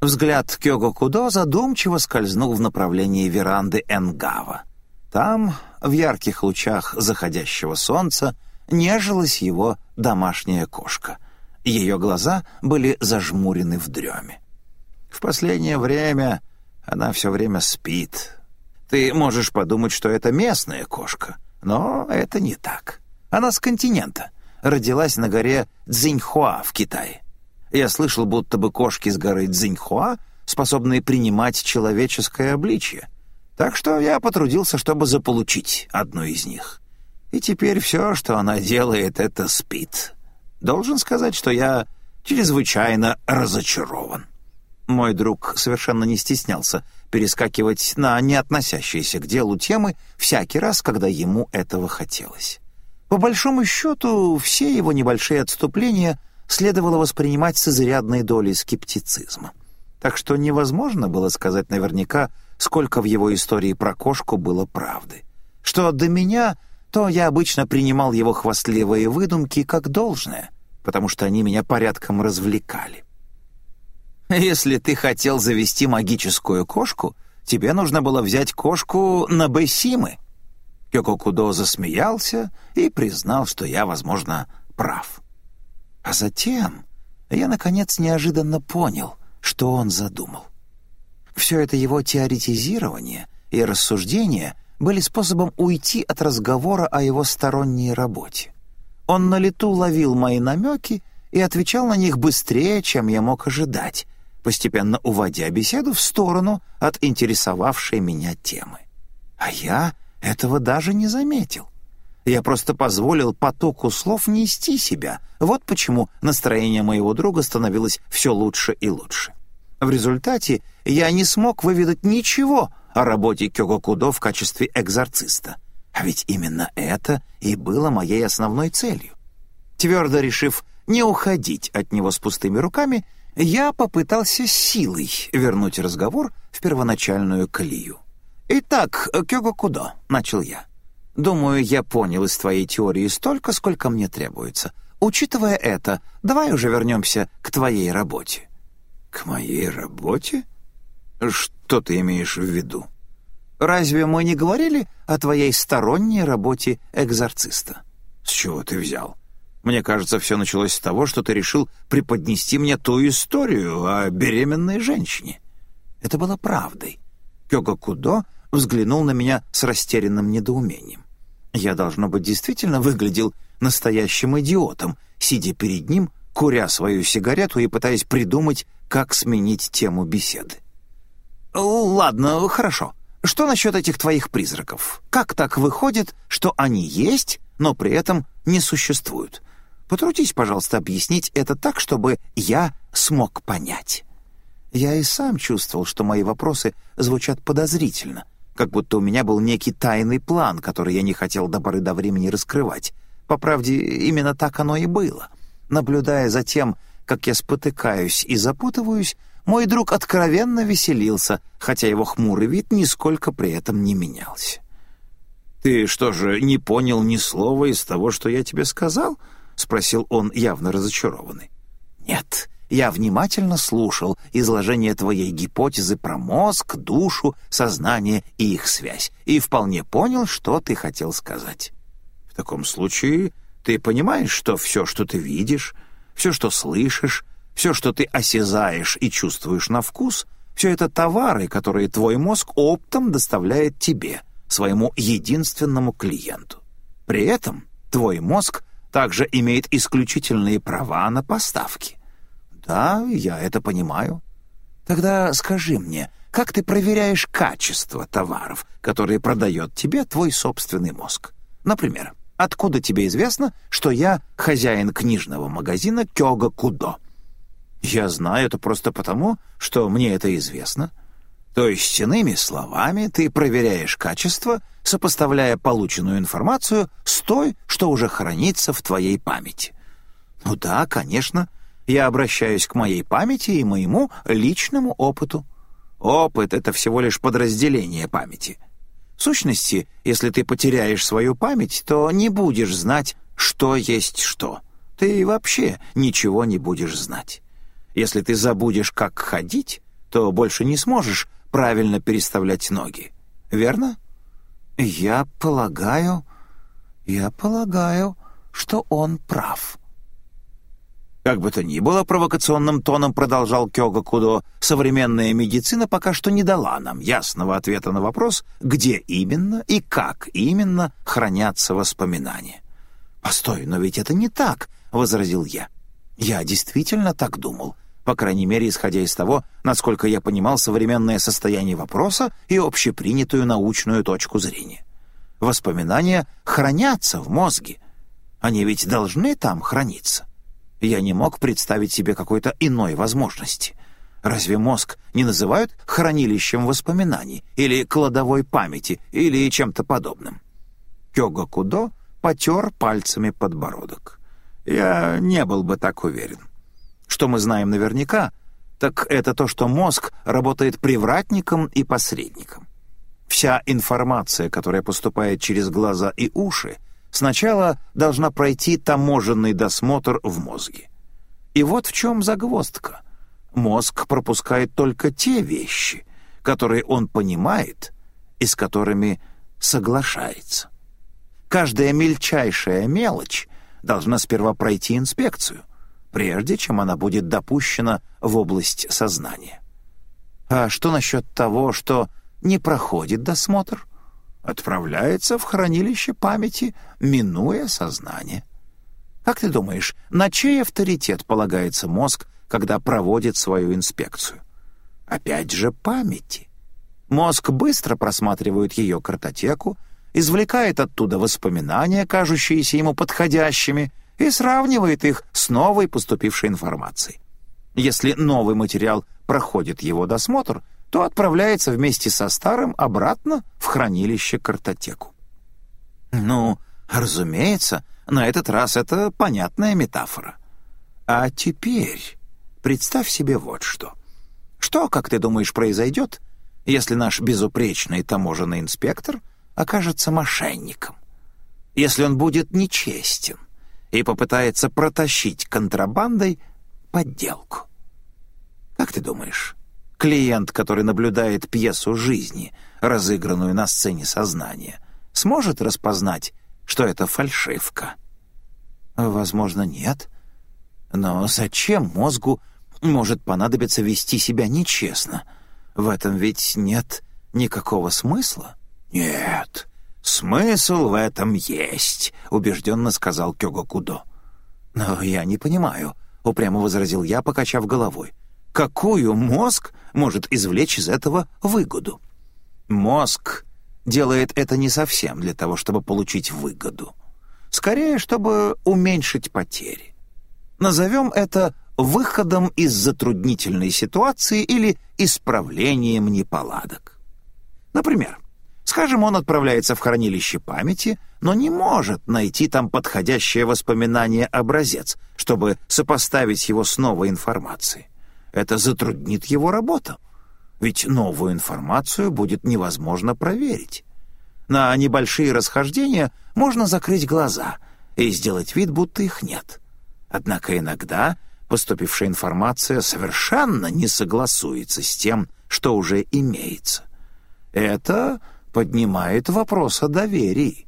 Взгляд Кёго Кудо задумчиво скользнул в направлении веранды Энгава. Там, в ярких лучах заходящего солнца, нежилась его домашняя кошка. Ее глаза были зажмурены в дреме. В последнее время она все время спит. Ты можешь подумать, что это местная кошка, но это не так. Она с континента. Родилась на горе Цзиньхуа в Китае. Я слышал, будто бы кошки с горы Цзиньхуа способны принимать человеческое обличье. Так что я потрудился, чтобы заполучить одну из них. И теперь все, что она делает, это спит. Должен сказать, что я чрезвычайно разочарован. Мой друг совершенно не стеснялся перескакивать на не относящиеся к делу темы всякий раз, когда ему этого хотелось. По большому счету, все его небольшие отступления следовало воспринимать с изрядной долей скептицизма. Так что невозможно было сказать наверняка, сколько в его истории про кошку было правды. Что до меня, то я обычно принимал его хвастливые выдумки как должное, потому что они меня порядком развлекали. Если ты хотел завести магическую кошку, тебе нужно было взять кошку на Бэсимы». Кёкокудо засмеялся и признал, что я, возможно, прав. А затем я, наконец, неожиданно понял, что он задумал. Все это его теоретизирование и рассуждения были способом уйти от разговора о его сторонней работе. Он на лету ловил мои намеки и отвечал на них быстрее, чем я мог ожидать, постепенно уводя беседу в сторону от интересовавшей меня темы. А я этого даже не заметил. Я просто позволил потоку слов нести себя. Вот почему настроение моего друга становилось все лучше и лучше. В результате я не смог выведать ничего о работе Кёгокудо в качестве экзорциста. А ведь именно это и было моей основной целью. Твердо решив не уходить от него с пустыми руками, я попытался силой вернуть разговор в первоначальную колею. «Итак, Кёго Кудо», — начал я. «Думаю, я понял из твоей теории столько, сколько мне требуется. Учитывая это, давай уже вернемся к твоей работе». «К моей работе? Что ты имеешь в виду?» «Разве мы не говорили о твоей сторонней работе экзорциста?» «С чего ты взял?» Мне кажется, все началось с того, что ты решил преподнести мне ту историю о беременной женщине». Это было правдой. Кёга Кудо взглянул на меня с растерянным недоумением. Я, должно быть, действительно выглядел настоящим идиотом, сидя перед ним, куря свою сигарету и пытаясь придумать, как сменить тему беседы. «Ладно, хорошо. Что насчет этих твоих призраков? Как так выходит, что они есть, но при этом не существуют? Потрудись, пожалуйста, объяснить это так, чтобы я смог понять». Я и сам чувствовал, что мои вопросы звучат подозрительно, как будто у меня был некий тайный план, который я не хотел до поры до времени раскрывать. По правде, именно так оно и было. Наблюдая за тем, как я спотыкаюсь и запутываюсь, мой друг откровенно веселился, хотя его хмурый вид нисколько при этом не менялся. «Ты что же, не понял ни слова из того, что я тебе сказал?» — спросил он, явно разочарованный. «Нет, я внимательно слушал изложение твоей гипотезы про мозг, душу, сознание и их связь, и вполне понял, что ты хотел сказать. В таком случае ты понимаешь, что все, что ты видишь, все, что слышишь, все, что ты осязаешь и чувствуешь на вкус, все это товары, которые твой мозг оптом доставляет тебе, своему единственному клиенту. При этом твой мозг также имеет исключительные права на поставки. Да, я это понимаю. Тогда скажи мне, как ты проверяешь качество товаров, которые продает тебе твой собственный мозг? Например, откуда тебе известно, что я хозяин книжного магазина Кёга Кудо? Я знаю это просто потому, что мне это известно — то есть, иными словами, ты проверяешь качество, сопоставляя полученную информацию с той, что уже хранится в твоей памяти. Ну да, конечно, я обращаюсь к моей памяти и моему личному опыту. Опыт — это всего лишь подразделение памяти. В сущности, если ты потеряешь свою память, то не будешь знать, что есть что. Ты вообще ничего не будешь знать. Если ты забудешь, как ходить, то больше не сможешь правильно переставлять ноги. Верно? Я полагаю... Я полагаю, что он прав. Как бы то ни было, провокационным тоном продолжал Кёга Кудо, современная медицина пока что не дала нам ясного ответа на вопрос, где именно и как именно хранятся воспоминания. «Постой, но ведь это не так», — возразил я. «Я действительно так думал, по крайней мере, исходя из того, насколько я понимал современное состояние вопроса и общепринятую научную точку зрения. Воспоминания хранятся в мозге. Они ведь должны там храниться. Я не мог представить себе какой-то иной возможности. Разве мозг не называют хранилищем воспоминаний или кладовой памяти или чем-то подобным? Кёга Кудо потер пальцами подбородок. Я не был бы так уверен. Что мы знаем наверняка, так это то, что мозг работает привратником и посредником. Вся информация, которая поступает через глаза и уши, Сначала должна пройти таможенный досмотр в мозге. И вот в чем загвоздка. Мозг пропускает только те вещи, которые он понимает и с которыми соглашается. Каждая мельчайшая мелочь должна сперва пройти инспекцию, прежде чем она будет допущена в область сознания. А что насчет того, что не проходит досмотр? Отправляется в хранилище памяти, минуя сознание. Как ты думаешь, на чей авторитет полагается мозг, когда проводит свою инспекцию? Опять же, памяти. Мозг быстро просматривает ее картотеку, извлекает оттуда воспоминания, кажущиеся ему подходящими, и сравнивает их с новой поступившей информацией. Если новый материал проходит его досмотр — то отправляется вместе со старым обратно в хранилище-картотеку. Ну, разумеется, на этот раз это понятная метафора. А теперь представь себе вот что. Что, как ты думаешь, произойдет, если наш безупречный таможенный инспектор окажется мошенником? Если он будет нечестен и попытается протащить контрабандой подделку? Как ты думаешь, клиент, который наблюдает пьесу жизни, разыгранную на сцене сознания, сможет распознать, что это фальшивка? Возможно, нет. Но зачем мозгу может понадобиться вести себя нечестно? В этом ведь нет никакого смысла. Нет, смысл в этом есть, убежденно сказал Кёго Кудо. Но я не понимаю, упрямо возразил я, покачав головой. Какую мозг может извлечь из этого выгоду? Мозг делает это не совсем для того, чтобы получить выгоду. Скорее, чтобы уменьшить потери. Назовем это выходом из затруднительной ситуации или исправлением неполадок. Например, скажем, он отправляется в хранилище памяти, но не может найти там подходящее воспоминание-образец, чтобы сопоставить его с новой информацией. Это затруднит его работу, ведь новую информацию будет невозможно проверить. На небольшие расхождения можно закрыть глаза и сделать вид, будто их нет. Однако иногда поступившая информация совершенно не согласуется с тем, что уже имеется. Это поднимает вопрос о доверии.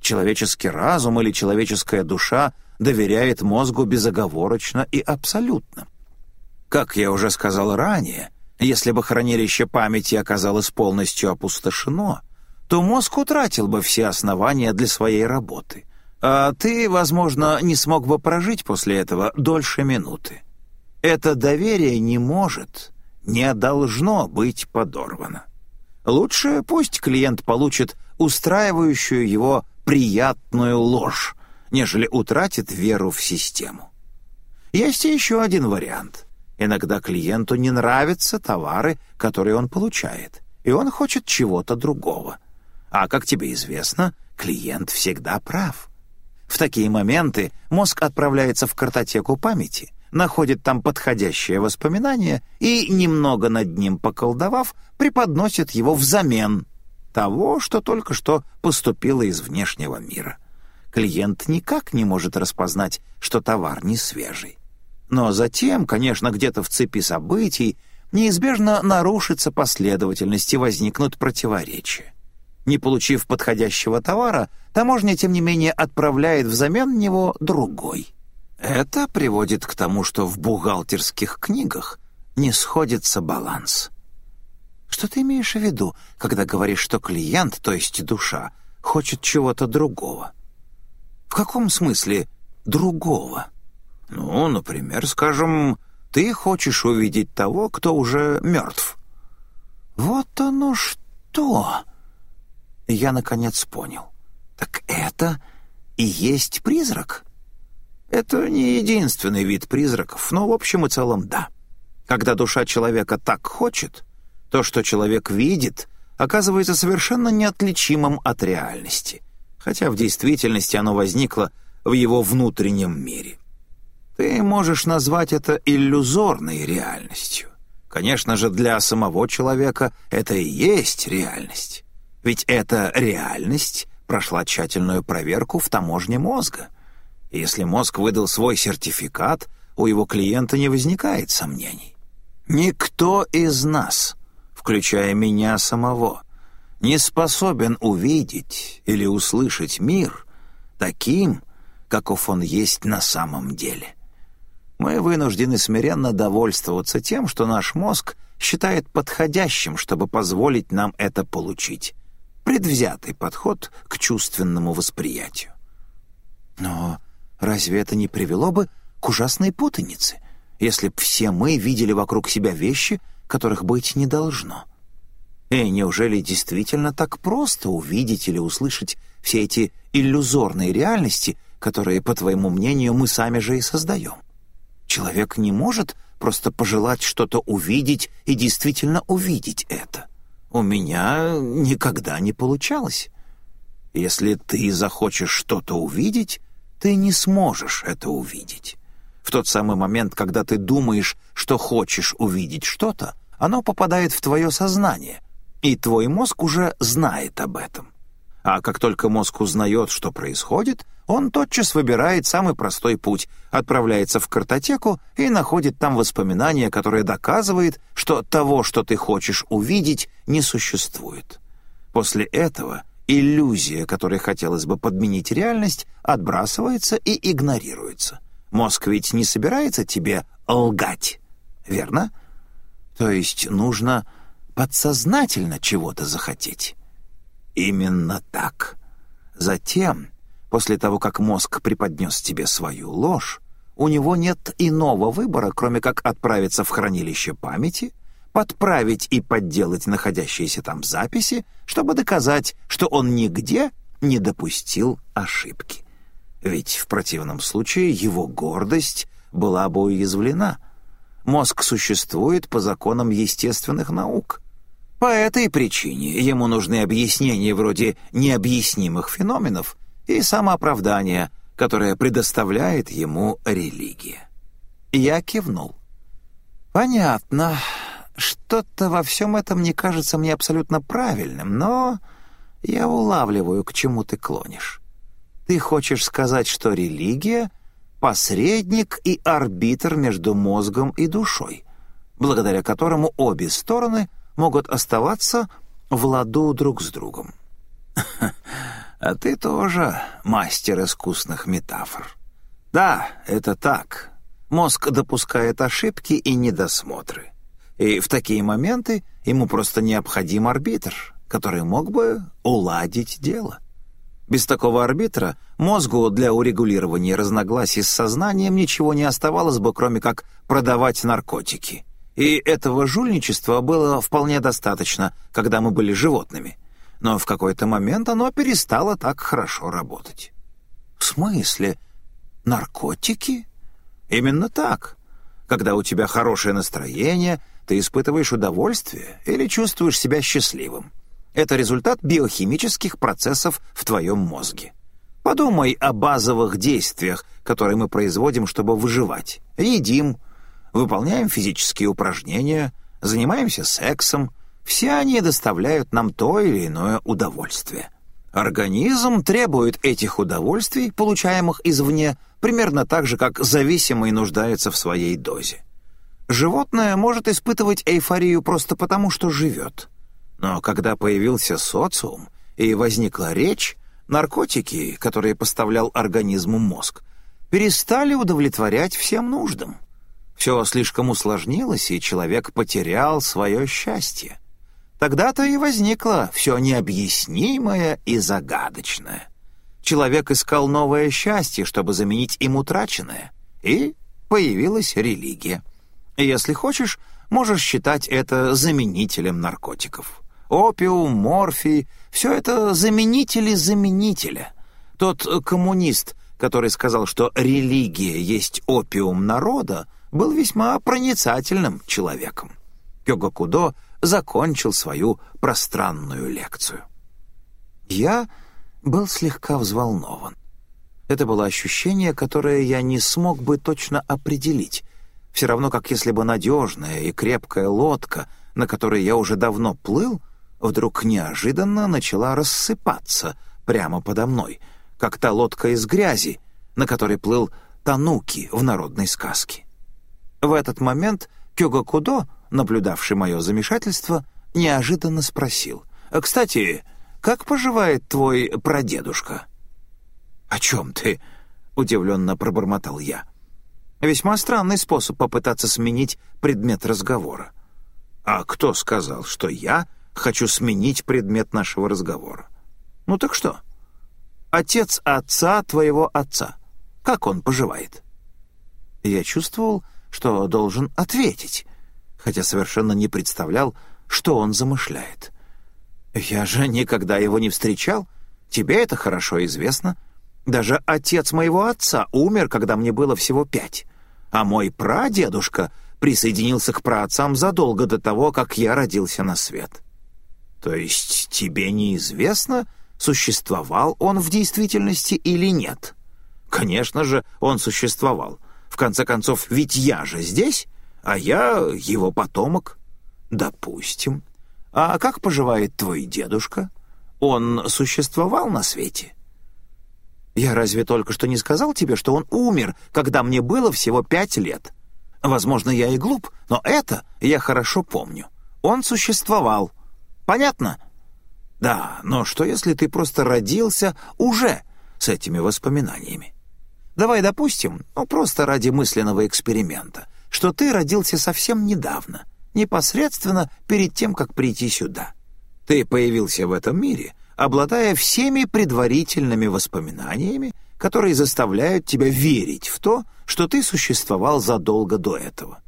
Человеческий разум или человеческая душа доверяет мозгу безоговорочно и абсолютно. Как я уже сказал ранее, если бы хранилище памяти оказалось полностью опустошено, то мозг утратил бы все основания для своей работы. А ты, возможно, не смог бы прожить после этого дольше минуты. Это доверие не может, не должно быть подорвано. Лучше пусть клиент получит устраивающую его приятную ложь, нежели утратит веру в систему. Есть еще один вариант — Иногда клиенту не нравятся товары, которые он получает, и он хочет чего-то другого. А, как тебе известно, клиент всегда прав. В такие моменты мозг отправляется в картотеку памяти, находит там подходящее воспоминание и, немного над ним поколдовав, преподносит его взамен того, что только что поступило из внешнего мира. Клиент никак не может распознать, что товар не свежий. Но затем, конечно, где-то в цепи событий неизбежно нарушится последовательность и возникнут противоречия. Не получив подходящего товара, таможня, тем не менее, отправляет взамен него другой. Это приводит к тому, что в бухгалтерских книгах не сходится баланс. Что ты имеешь в виду, когда говоришь, что клиент, то есть душа, хочет чего-то другого? В каком смысле другого? Ну, например, скажем, ты хочешь увидеть того, кто уже мертв. Вот оно что! Я, наконец, понял. Так это и есть призрак? Это не единственный вид призраков, но в общем и целом да. Когда душа человека так хочет, то, что человек видит, оказывается совершенно неотличимым от реальности, хотя в действительности оно возникло в его внутреннем мире. Ты можешь назвать это иллюзорной реальностью. Конечно же, для самого человека это и есть реальность. Ведь эта реальность прошла тщательную проверку в таможне мозга. И если мозг выдал свой сертификат, у его клиента не возникает сомнений. Никто из нас, включая меня самого, не способен увидеть или услышать мир таким, каков он есть на самом деле. Мы вынуждены смиренно довольствоваться тем, что наш мозг считает подходящим, чтобы позволить нам это получить. Предвзятый подход к чувственному восприятию. Но разве это не привело бы к ужасной путанице, если б все мы видели вокруг себя вещи, которых быть не должно? И неужели действительно так просто увидеть или услышать все эти иллюзорные реальности, которые, по твоему мнению, мы сами же и создаем? Человек не может просто пожелать что-то увидеть и действительно увидеть это. У меня никогда не получалось. Если ты захочешь что-то увидеть, ты не сможешь это увидеть. В тот самый момент, когда ты думаешь, что хочешь увидеть что-то, оно попадает в твое сознание, и твой мозг уже знает об этом. А как только мозг узнает, что происходит, он тотчас выбирает самый простой путь, отправляется в картотеку и находит там воспоминания, которое доказывает, что того, что ты хочешь увидеть, не существует. После этого иллюзия, которой хотелось бы подменить реальность, отбрасывается и игнорируется. Мозг ведь не собирается тебе лгать, верно? То есть нужно подсознательно чего-то захотеть. Именно так. Затем, после того, как мозг преподнес тебе свою ложь, у него нет иного выбора, кроме как отправиться в хранилище памяти, подправить и подделать находящиеся там записи, чтобы доказать, что он нигде не допустил ошибки. Ведь в противном случае его гордость была бы уязвлена. Мозг существует по законам естественных наук. По этой причине ему нужны объяснения вроде необъяснимых феноменов и самооправдания, которое предоставляет ему религия. Я кивнул. «Понятно. Что-то во всем этом не кажется мне абсолютно правильным, но я улавливаю, к чему ты клонишь. Ты хочешь сказать, что религия — посредник и арбитр между мозгом и душой, благодаря которому обе стороны — могут оставаться в ладу друг с другом. А ты тоже мастер искусных метафор. Да, это так. Мозг допускает ошибки и недосмотры. И в такие моменты ему просто необходим арбитр, который мог бы уладить дело. Без такого арбитра мозгу для урегулирования разногласий с сознанием ничего не оставалось бы, кроме как продавать наркотики — и этого жульничества было вполне достаточно, когда мы были животными. Но в какой-то момент оно перестало так хорошо работать. В смысле? Наркотики? Именно так. Когда у тебя хорошее настроение, ты испытываешь удовольствие или чувствуешь себя счастливым. Это результат биохимических процессов в твоем мозге. Подумай о базовых действиях, которые мы производим, чтобы выживать. Едим, выполняем физические упражнения, занимаемся сексом. Все они доставляют нам то или иное удовольствие. Организм требует этих удовольствий, получаемых извне, примерно так же, как зависимый нуждается в своей дозе. Животное может испытывать эйфорию просто потому, что живет. Но когда появился социум и возникла речь, наркотики, которые поставлял организму мозг, перестали удовлетворять всем нуждам. Все слишком усложнилось, и человек потерял свое счастье. Тогда-то и возникло все необъяснимое и загадочное. Человек искал новое счастье, чтобы заменить им утраченное, и появилась религия. Если хочешь, можешь считать это заменителем наркотиков. Опиум, морфий — все это заменители заменителя. Тот коммунист, который сказал, что религия есть опиум народа, был весьма проницательным человеком. Кёгакудо закончил свою пространную лекцию. Я был слегка взволнован. Это было ощущение, которое я не смог бы точно определить, все равно как если бы надежная и крепкая лодка, на которой я уже давно плыл, вдруг неожиданно начала рассыпаться прямо подо мной, как та лодка из грязи, на которой плыл Тануки в народной сказке. В этот момент Кёга Кудо, наблюдавший мое замешательство, неожиданно спросил. «Кстати, как поживает твой прадедушка?» «О чем ты?» — удивленно пробормотал я. Весьма странный способ попытаться сменить предмет разговора. «А кто сказал, что я хочу сменить предмет нашего разговора?» «Ну так что?» «Отец отца твоего отца. Как он поживает?» Я чувствовал, что должен ответить, хотя совершенно не представлял, что он замышляет. «Я же никогда его не встречал. Тебе это хорошо известно. Даже отец моего отца умер, когда мне было всего пять а мой прадедушка присоединился к праотцам задолго до того, как я родился на свет. То есть тебе неизвестно, существовал он в действительности или нет? Конечно же, он существовал. В конце концов, ведь я же здесь, а я его потомок. Допустим. А как поживает твой дедушка? Он существовал на свете?» Я разве только что не сказал тебе, что он умер, когда мне было всего пять лет? Возможно, я и глуп, но это я хорошо помню. Он существовал. Понятно? Да, но что если ты просто родился уже с этими воспоминаниями? Давай допустим, ну просто ради мысленного эксперимента, что ты родился совсем недавно, непосредственно перед тем, как прийти сюда. Ты появился в этом мире — обладая всеми предварительными воспоминаниями, которые заставляют тебя верить в то, что ты существовал задолго до этого.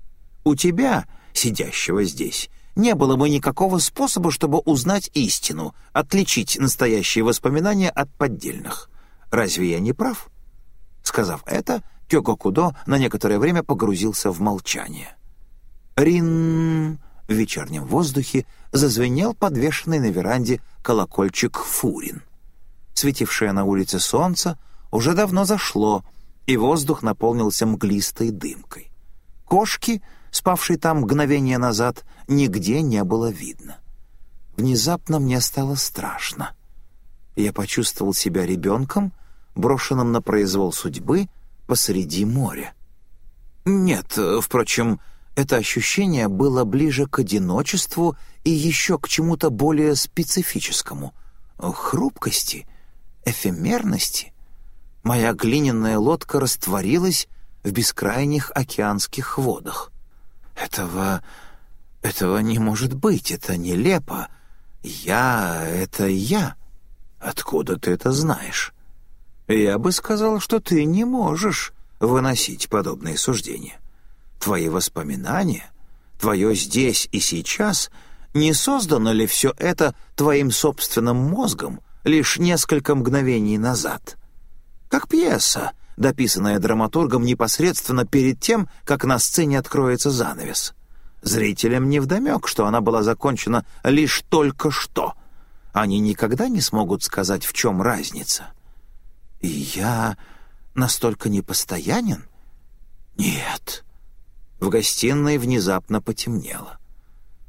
У тебя, сидящего здесь, не было бы никакого способа, чтобы узнать истину, отличить настоящие воспоминания от поддельных. Разве я не прав? Сказав это, Кёко Кудо на некоторое время погрузился в молчание. Рин в вечернем воздухе зазвенел подвешенный на веранде колокольчик фурин. Светившее на улице солнце уже давно зашло, и воздух наполнился мглистой дымкой. Кошки, спавшей там мгновение назад, нигде не было видно. Внезапно мне стало страшно. Я почувствовал себя ребенком, брошенным на произвол судьбы посреди моря. Нет, впрочем, это ощущение было ближе к одиночеству и еще к чему-то более специфическому — хрупкости, эфемерности. Моя глиняная лодка растворилась в бескрайних океанских водах. Этого... этого не может быть, это нелепо. Я — это я. Откуда ты это знаешь? Я бы сказал, что ты не можешь выносить подобные суждения. Твои воспоминания, твое здесь и сейчас, не создано ли все это твоим собственным мозгом лишь несколько мгновений назад? Как пьеса, дописанная драматургом непосредственно перед тем, как на сцене откроется занавес. Зрителям невдомек, что она была закончена лишь только что. Они никогда не смогут сказать, в чем разница. И я настолько непостоянен? Нет. В гостиной внезапно потемнело.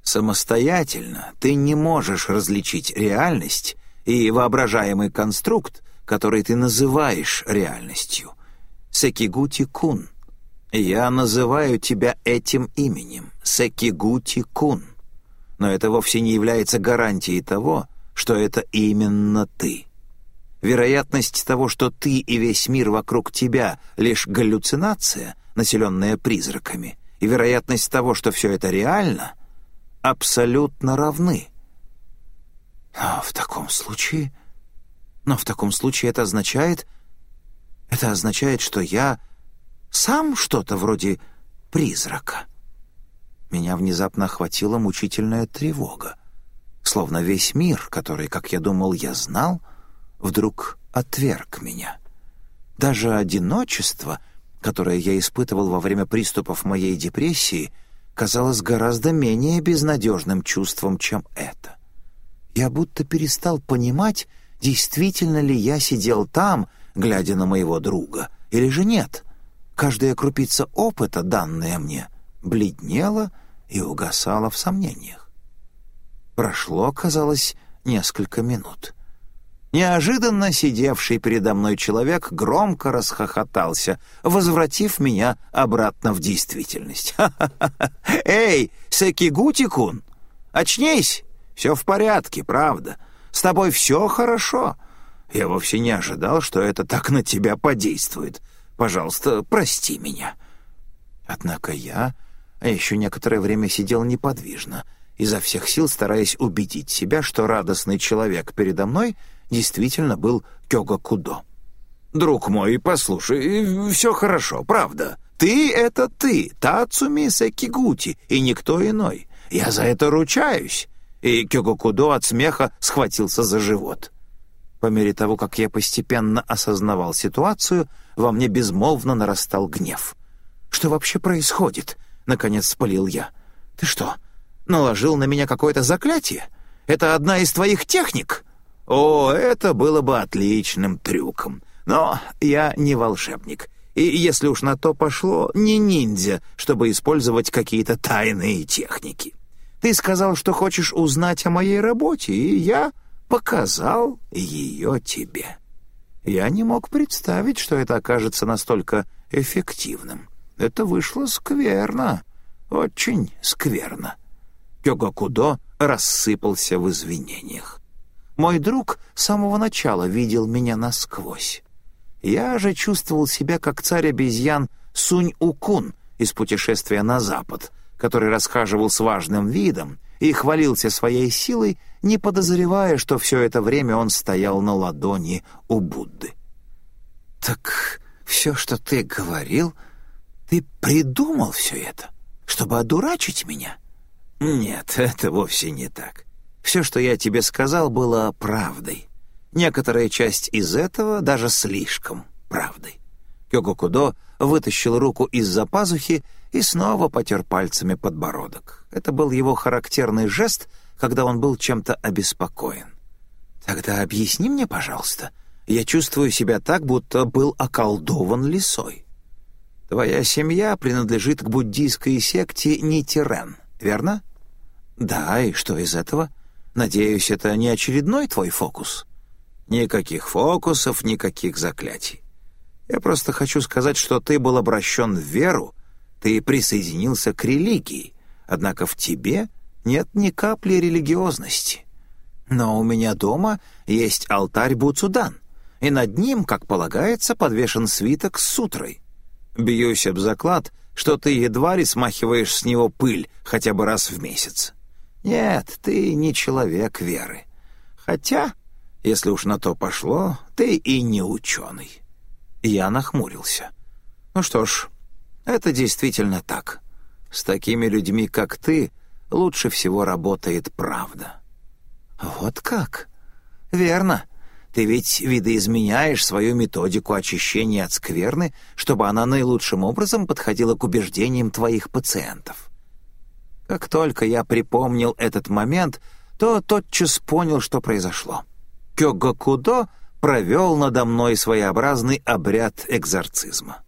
Самостоятельно ты не можешь различить реальность и воображаемый конструкт, который ты называешь реальностью. Секигути-кун. «Я называю тебя этим именем, Секигути-кун, но это вовсе не является гарантией того, что это именно ты. Вероятность того, что ты и весь мир вокруг тебя — лишь галлюцинация, населенная призраками, и вероятность того, что все это реально, абсолютно равны. Но в таком случае... Но в таком случае это означает... Это означает, что я сам что-то вроде призрака. Меня внезапно охватила мучительная тревога. Словно весь мир, который, как я думал, я знал, вдруг отверг меня. Даже одиночество, которое я испытывал во время приступов моей депрессии, казалось гораздо менее безнадежным чувством, чем это. Я будто перестал понимать, действительно ли я сидел там, глядя на моего друга, или же нет. Каждая крупица опыта, данная мне, бледнела и угасала в сомнениях. Прошло, казалось, несколько минут. Неожиданно сидевший передо мной человек громко расхохотался, возвратив меня обратно в действительность. «Ха-ха-ха! Эй, Секигути-кун, очнись! Все в порядке, правда. С тобой все хорошо. Я вовсе не ожидал, что это так на тебя подействует. Пожалуйста, прости меня». Однако я еще некоторое время сидел неподвижно, изо всех сил стараясь убедить себя, что радостный человек передо мной действительно был Кёга Кудо. «Друг мой, послушай, все хорошо, правда. Ты — это ты, Тацуми Секигути, и никто иной. Я за это ручаюсь». И Кёга Кудо от смеха схватился за живот. По мере того, как я постепенно осознавал ситуацию, во мне безмолвно нарастал гнев. «Что вообще происходит?» — наконец спалил я. «Ты что, наложил на меня какое-то заклятие? Это одна из твоих техник?» «О, это было бы отличным трюком. Но я не волшебник. И если уж на то пошло, не ниндзя, чтобы использовать какие-то тайные техники. Ты сказал, что хочешь узнать о моей работе, и я показал ее тебе. Я не мог представить, что это окажется настолько эффективным. Это вышло скверно, очень скверно. Кёгакудо рассыпался в извинениях. Мой друг с самого начала видел меня насквозь. Я же чувствовал себя как царь обезьян Сунь-Укун из «Путешествия на запад», который расхаживал с важным видом и хвалился своей силой, не подозревая, что все это время он стоял на ладони у Будды. «Так все, что ты говорил, ты придумал все это, чтобы одурачить меня?» «Нет, это вовсе не так. Все, что я тебе сказал, было правдой. Некоторая часть из этого даже слишком правдой». Кёгокудо вытащил руку из-за пазухи и снова потер пальцами подбородок. Это был его характерный жест, когда он был чем-то обеспокоен. «Тогда объясни мне, пожалуйста. Я чувствую себя так, будто был околдован лисой. Твоя семья принадлежит к буддийской секте Нитирен, верно?» «Да, и что из этого? Надеюсь, это не очередной твой фокус?» «Никаких фокусов, никаких заклятий. Я просто хочу сказать, что ты был обращен в веру, ты присоединился к религии, однако в тебе нет ни капли религиозности. Но у меня дома есть алтарь Буцудан, и над ним, как полагается, подвешен свиток с сутрой. Бьюсь об заклад, что ты едва ли смахиваешь с него пыль хотя бы раз в месяц. Нет, ты не человек веры. Хотя, если уж на то пошло, ты и не ученый. Я нахмурился. Ну что ж, это действительно так. С такими людьми, как ты, лучше всего работает правда. Вот как? Верно. Ты ведь видоизменяешь свою методику очищения от скверны, чтобы она наилучшим образом подходила к убеждениям твоих пациентов. Как только я припомнил этот момент, то тотчас понял, что произошло. Кёгокудо провел надо мной своеобразный обряд экзорцизма.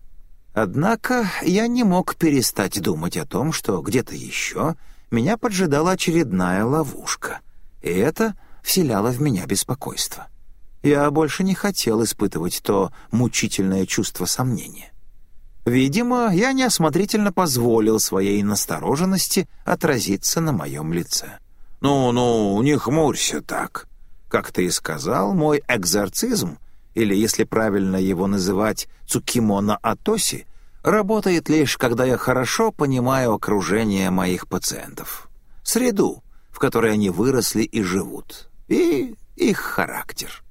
Однако я не мог перестать думать о том, что где-то еще меня поджидала очередная ловушка, и это вселяло в меня беспокойство. Я больше не хотел испытывать то мучительное чувство сомнения. Видимо, я неосмотрительно позволил своей настороженности отразиться на моем лице. «Ну-ну, не хмурься так. Как ты и сказал, мой экзорцизм, или, если правильно его называть, цукимона атоси, работает лишь, когда я хорошо понимаю окружение моих пациентов, среду, в которой они выросли и живут, и их характер.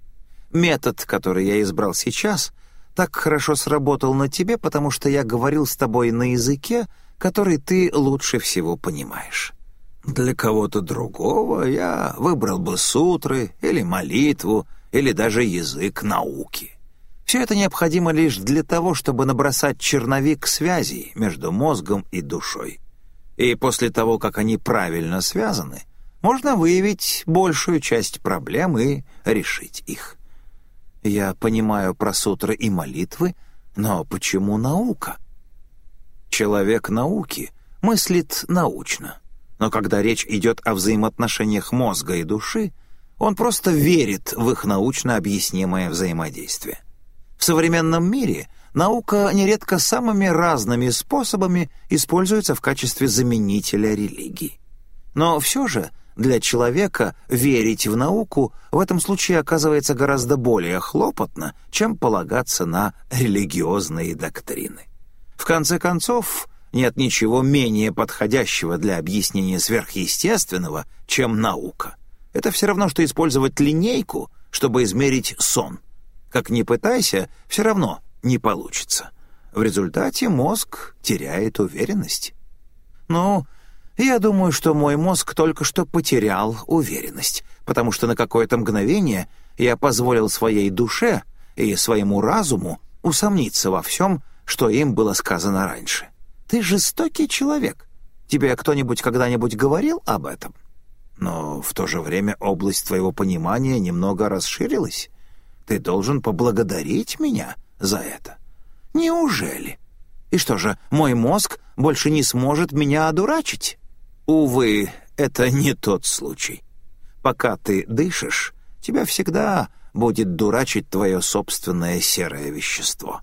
Метод, который я избрал сейчас — так хорошо сработал на тебе, потому что я говорил с тобой на языке, который ты лучше всего понимаешь. Для кого-то другого я выбрал бы сутры или молитву, или даже язык науки. Все это необходимо лишь для того, чтобы набросать черновик связей между мозгом и душой. И после того, как они правильно связаны, можно выявить большую часть проблем и решить их. Я понимаю про сутры и молитвы, но почему наука? Человек науки мыслит научно. Но когда речь идет о взаимоотношениях мозга и души, он просто верит в их научно объяснимое взаимодействие. В современном мире наука нередко самыми разными способами используется в качестве заменителя религии. Но все же для человека верить в науку в этом случае оказывается гораздо более хлопотно, чем полагаться на религиозные доктрины. В конце концов, нет ничего менее подходящего для объяснения сверхъестественного, чем наука. Это все равно, что использовать линейку, чтобы измерить сон. Как ни пытайся, все равно не получится. В результате мозг теряет уверенность. Ну, я думаю, что мой мозг только что потерял уверенность, потому что на какое-то мгновение я позволил своей душе и своему разуму усомниться во всем, что им было сказано раньше. Ты жестокий человек. Тебе кто-нибудь когда-нибудь говорил об этом? Но в то же время область твоего понимания немного расширилась. Ты должен поблагодарить меня за это. Неужели? И что же, мой мозг больше не сможет меня одурачить? Увы, это не тот случай. Пока ты дышишь, тебя всегда будет дурачить твое собственное серое вещество.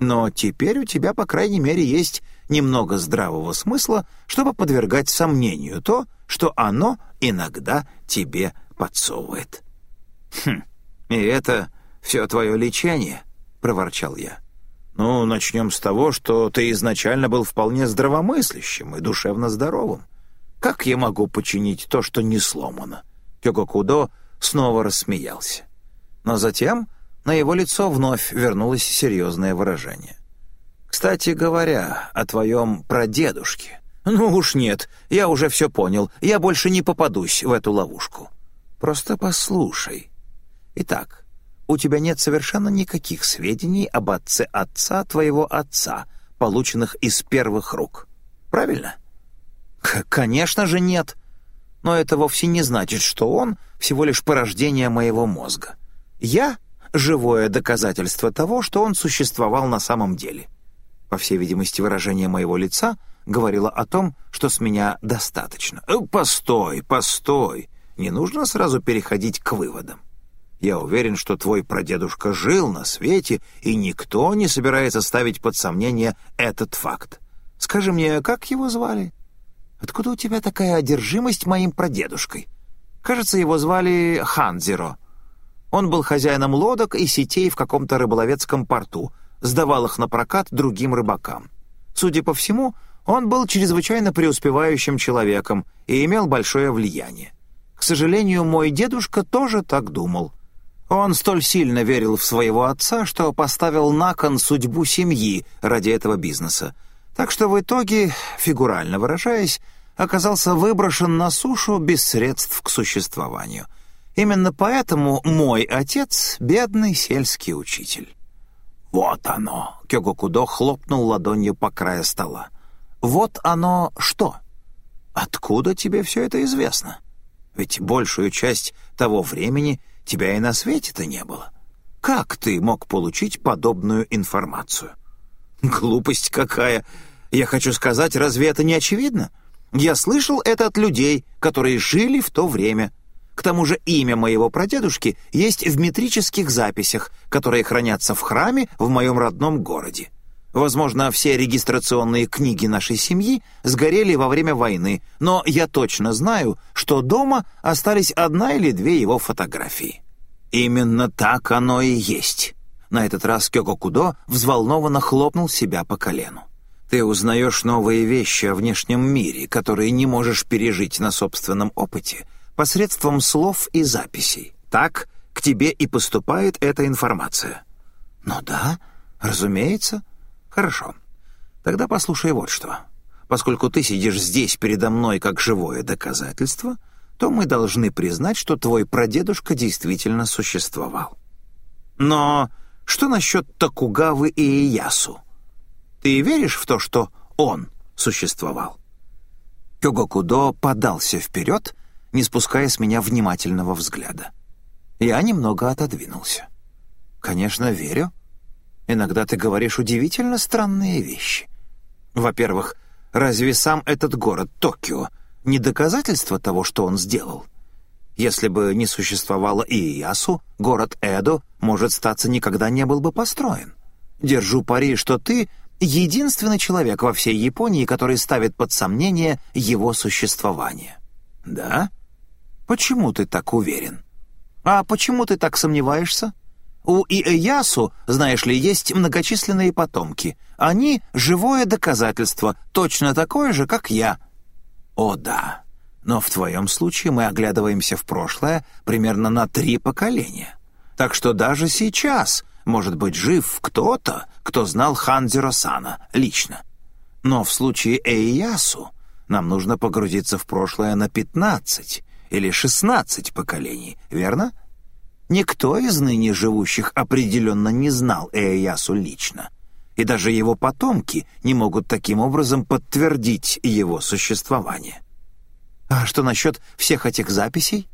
Но теперь у тебя, по крайней мере, есть немного здравого смысла, чтобы подвергать сомнению то, что оно иногда тебе подсовывает. «Хм, и это все твое лечение?» — проворчал я. «Ну, начнем с того, что ты изначально был вполне здравомыслящим и душевно здоровым. Как я могу починить то, что не сломано?» Кёгокудо снова рассмеялся. Но затем на его лицо вновь вернулось серьезное выражение. «Кстати говоря, о твоем прадедушке. Ну уж нет, я уже все понял, я больше не попадусь в эту ловушку. Просто послушай. Итак, у тебя нет совершенно никаких сведений об отце отца твоего отца, полученных из первых рук. Правильно?» «Конечно же нет. Но это вовсе не значит, что он всего лишь порождение моего мозга. Я — живое доказательство того, что он существовал на самом деле. По всей видимости, выражение моего лица говорило о том, что с меня достаточно. Э, «Постой, постой. Не нужно сразу переходить к выводам. Я уверен, что твой прадедушка жил на свете, и никто не собирается ставить под сомнение этот факт. Скажи мне, как его звали?» Откуда у тебя такая одержимость моим прадедушкой? Кажется, его звали Ханзиро. Он был хозяином лодок и сетей в каком-то рыболовецком порту, сдавал их на прокат другим рыбакам. Судя по всему, он был чрезвычайно преуспевающим человеком и имел большое влияние. К сожалению, мой дедушка тоже так думал. Он столь сильно верил в своего отца, что поставил на кон судьбу семьи ради этого бизнеса. Так что в итоге, фигурально выражаясь, оказался выброшен на сушу без средств к существованию. Именно поэтому мой отец — бедный сельский учитель. «Вот оно!» — Кёгокудо хлопнул ладонью по краю стола. «Вот оно что? Откуда тебе все это известно? Ведь большую часть того времени тебя и на свете-то не было. Как ты мог получить подобную информацию?» «Глупость какая! Я хочу сказать, разве это не очевидно?» Я слышал это от людей, которые жили в то время. К тому же имя моего прадедушки есть в метрических записях, которые хранятся в храме в моем родном городе. Возможно, все регистрационные книги нашей семьи сгорели во время войны, но я точно знаю, что дома остались одна или две его фотографии. Именно так оно и есть. На этот раз Кёко Кудо взволнованно хлопнул себя по колену. Ты узнаешь новые вещи о внешнем мире, которые не можешь пережить на собственном опыте, посредством слов и записей. Так к тебе и поступает эта информация. Ну да, разумеется. Хорошо. Тогда послушай вот что. Поскольку ты сидишь здесь передо мной как живое доказательство, то мы должны признать, что твой прадедушка действительно существовал. Но что насчет Токугавы и Иясу? Ты веришь в то, что он существовал?» Кёгокудо подался вперед, не спуская с меня внимательного взгляда. Я немного отодвинулся. «Конечно, верю. Иногда ты говоришь удивительно странные вещи. Во-первых, разве сам этот город Токио не доказательство того, что он сделал? Если бы не существовало Иясу, город Эдо, может, статься никогда не был бы построен. Держу пари, что ты единственный человек во всей Японии, который ставит под сомнение его существование. Да? Почему ты так уверен? А почему ты так сомневаешься? У Иэясу, знаешь ли, есть многочисленные потомки. Они — живое доказательство, точно такое же, как я. О да, но в твоем случае мы оглядываемся в прошлое примерно на три поколения. Так что даже сейчас может быть жив кто-то, кто знал Ханзиро Сана лично. Но в случае Эйясу нам нужно погрузиться в прошлое на 15 или 16 поколений, верно? Никто из ныне живущих определенно не знал Эйясу лично, и даже его потомки не могут таким образом подтвердить его существование. А что насчет всех этих записей?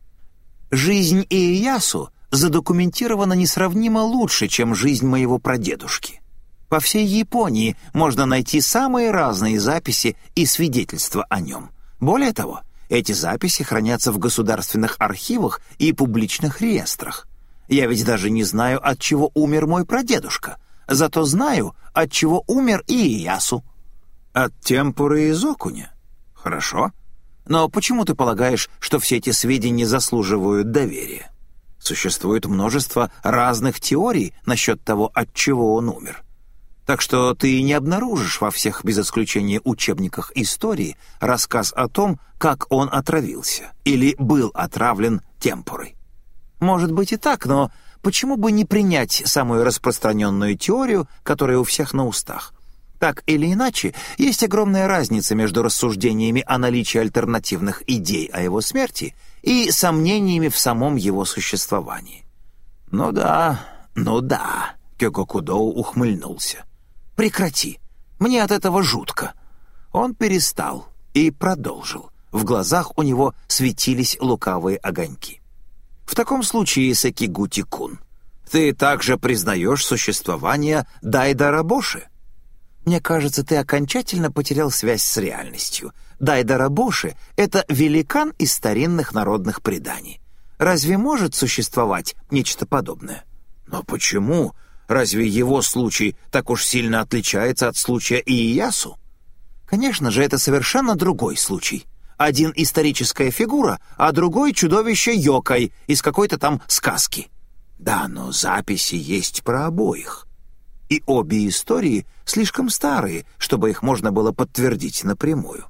Жизнь Иясу задокументирована несравнимо лучше, чем жизнь моего прадедушки. По всей Японии можно найти самые разные записи и свидетельства о нем. Более того, эти записи хранятся в государственных архивах и публичных реестрах. Я ведь даже не знаю, от чего умер мой прадедушка, зато знаю, от чего умер Иясу. От темпуры и зокуня. Хорошо. Но почему ты полагаешь, что все эти сведения заслуживают доверия? Существует множество разных теорий насчет того, от чего он умер. Так что ты не обнаружишь во всех без исключения учебниках истории рассказ о том, как он отравился или был отравлен темпорой. Может быть и так, но почему бы не принять самую распространенную теорию, которая у всех на устах? Так или иначе, есть огромная разница между рассуждениями о наличии альтернативных идей о его смерти и сомнениями в самом его существовании. «Ну да, ну да», — Кёкокудоу ухмыльнулся. «Прекрати, мне от этого жутко». Он перестал и продолжил. В глазах у него светились лукавые огоньки. «В таком случае, Сакигути-кун, ты также признаешь существование Дайдарабоши?» Мне кажется, ты окончательно потерял связь с реальностью. Дайдара Боши — это великан из старинных народных преданий. Разве может существовать нечто подобное? Но почему? Разве его случай так уж сильно отличается от случая Иясу? Конечно же, это совершенно другой случай. Один историческая фигура, а другой чудовище Йокой из какой-то там сказки. Да, но записи есть про обоих и обе истории слишком старые, чтобы их можно было подтвердить напрямую.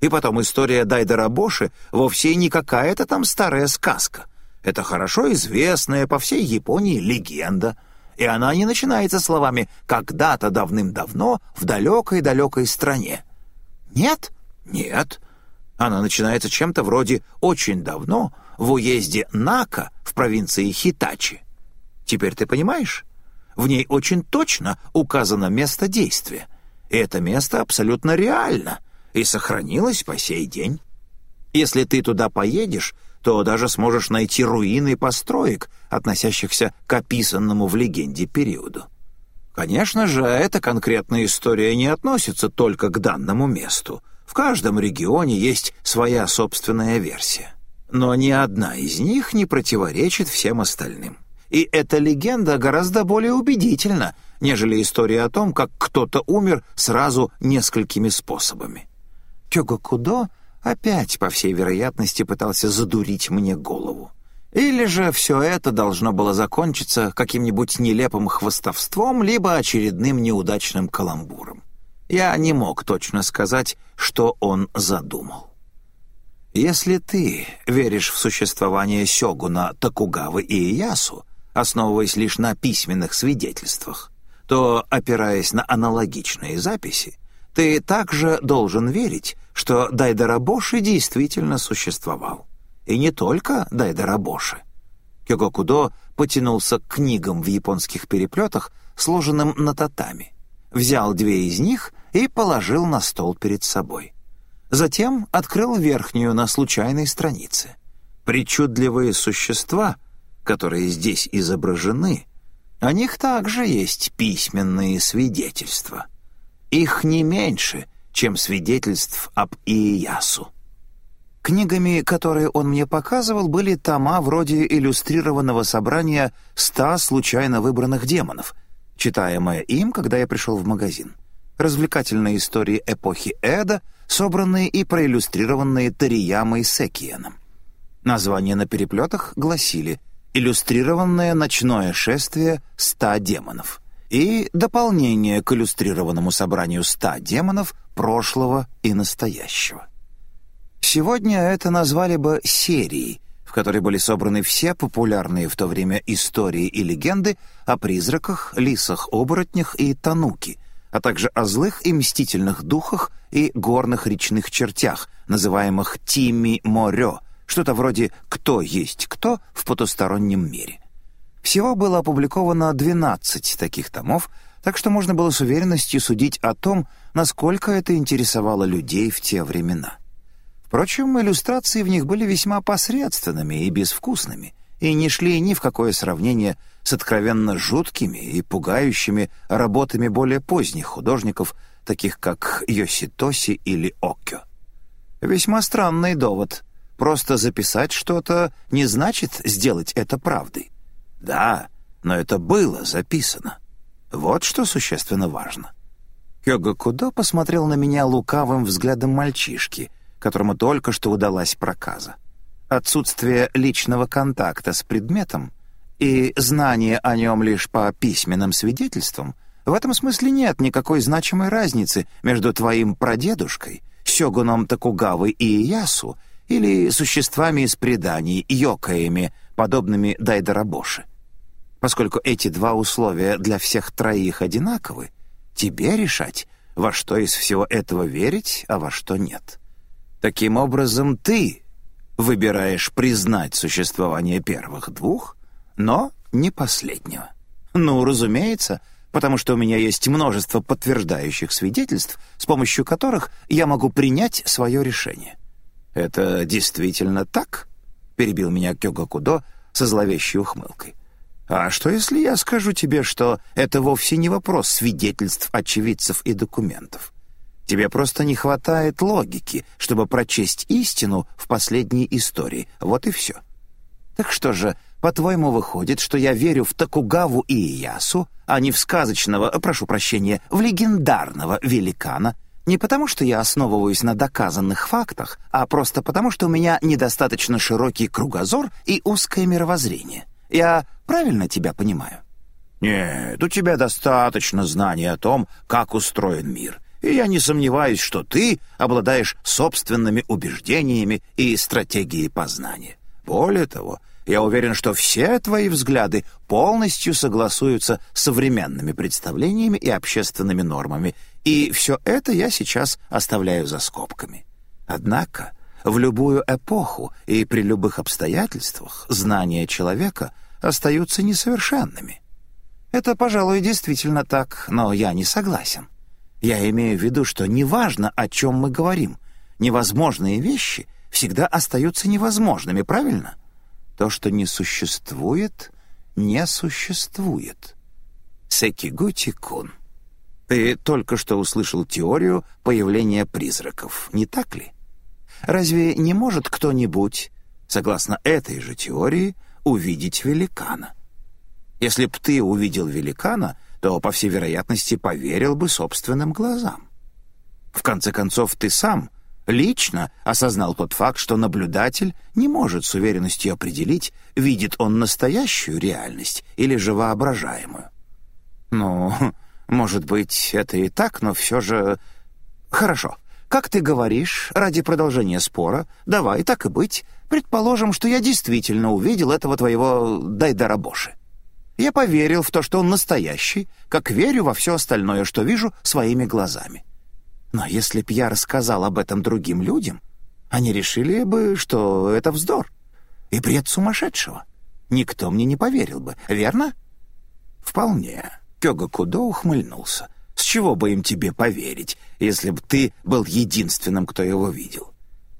И потом история Дайдера Боши вовсе не какая-то там старая сказка. Это хорошо известная по всей Японии легенда, и она не начинается словами «когда-то давным-давно в далекой-далекой стране». Нет? Нет. Она начинается чем-то вроде «очень давно» в уезде Нака в провинции Хитачи. Теперь ты понимаешь? В ней очень точно указано место действия. И это место абсолютно реально и сохранилось по сей день. Если ты туда поедешь, то даже сможешь найти руины построек, относящихся к описанному в легенде периоду. Конечно же, эта конкретная история не относится только к данному месту. В каждом регионе есть своя собственная версия. Но ни одна из них не противоречит всем остальным. И эта легенда гораздо более убедительна, нежели история о том, как кто-то умер сразу несколькими способами. Кёгокудо опять, по всей вероятности, пытался задурить мне голову. Или же все это должно было закончиться каким-нибудь нелепым хвостовством, либо очередным неудачным каламбуром. Я не мог точно сказать, что он задумал. Если ты веришь в существование Сёгуна Токугавы и Иясу, основываясь лишь на письменных свидетельствах, то, опираясь на аналогичные записи, ты также должен верить, что Дайдарабоши действительно существовал. И не только Дайдарабоши. Кёгокудо потянулся к книгам в японских переплетах, сложенным на татами, взял две из них и положил на стол перед собой. Затем открыл верхнюю на случайной странице. Причудливые существа, которые здесь изображены, о них также есть письменные свидетельства. Их не меньше, чем свидетельств об Иясу. Книгами, которые он мне показывал, были тома вроде иллюстрированного собрания ста случайно выбранных демонов, читаемое им, когда я пришел в магазин. Развлекательные истории эпохи Эда, собранные и проиллюстрированные Тариямой Секиеном. Названия на переплетах гласили «Иллюстрированное ночное шествие ста демонов» и дополнение к иллюстрированному собранию ста демонов прошлого и настоящего. Сегодня это назвали бы серией, в которой были собраны все популярные в то время истории и легенды о призраках, лисах-оборотнях и тануки, а также о злых и мстительных духах и горных речных чертях, называемых Тими-Морё, что-то вроде «Кто есть кто» в потустороннем мире. Всего было опубликовано 12 таких томов, так что можно было с уверенностью судить о том, насколько это интересовало людей в те времена. Впрочем, иллюстрации в них были весьма посредственными и безвкусными, и не шли ни в какое сравнение с откровенно жуткими и пугающими работами более поздних художников, таких как Йоситоси или Оккё. Весьма странный довод. Просто записать что-то не значит сделать это правдой. Да, но это было записано. Вот что существенно важно. Кёга Кудо посмотрел на меня лукавым взглядом мальчишки, которому только что удалась проказа. Отсутствие личного контакта с предметом и знание о нем лишь по письменным свидетельствам — в этом смысле нет никакой значимой разницы между твоим прадедушкой, сёгуном Токугавой и Иясу, или существами из преданий, йокаями, подобными Дайдарабоши. Поскольку эти два условия для всех троих одинаковы, тебе решать, во что из всего этого верить, а во что нет. Таким образом, ты выбираешь признать существование первых двух, но не последнего. Ну, разумеется, потому что у меня есть множество подтверждающих свидетельств, с помощью которых я могу принять свое решение. «Это действительно так?» — перебил меня Кёга Кудо со зловещей ухмылкой. А что, если я скажу тебе, что это вовсе не вопрос свидетельств очевидцев и документов? Тебе просто не хватает логики, чтобы прочесть истину в последней истории. Вот и все. Так что же, по-твоему, выходит, что я верю в Токугаву и Иясу, а не в сказочного, прошу прощения, в легендарного великана, не потому, что я основываюсь на доказанных фактах, а просто потому, что у меня недостаточно широкий кругозор и узкое мировоззрение. Я правильно тебя понимаю?» «Нет, у тебя достаточно знаний о том, как устроен мир, и я не сомневаюсь, что ты обладаешь собственными убеждениями и стратегией познания. Более того, я уверен, что все твои взгляды полностью согласуются с современными представлениями и общественными нормами, и все это я сейчас оставляю за скобками. Однако в любую эпоху и при любых обстоятельствах знания человека остаются несовершенными. Это, пожалуй, действительно так, но я не согласен. Я имею в виду, что неважно, о чем мы говорим, невозможные вещи всегда остаются невозможными, правильно? То, что не существует, не существует. Секигути-кун, ты только что услышал теорию появления призраков, не так ли? Разве не может кто-нибудь, согласно этой же теории, увидеть великана? Если б ты увидел великана, то, по всей вероятности, поверил бы собственным глазам. В конце концов, ты сам лично осознал тот факт, что наблюдатель не может с уверенностью определить, видит он настоящую реальность или же воображаемую. Ну, может быть, это и так, но все же... Хорошо. Как ты говоришь, ради продолжения спора, давай, так и быть, предположим, что я действительно увидел этого твоего Дайдарабоши. Я поверил в то, что он настоящий, как верю во все остальное, что вижу своими глазами. Но если б я рассказал об этом другим людям, они решили бы, что это вздор и бред сумасшедшего. Никто мне не поверил бы, верно? Вполне. Кёга Кудо ухмыльнулся. С чего бы им тебе поверить, если бы ты был единственным, кто его видел?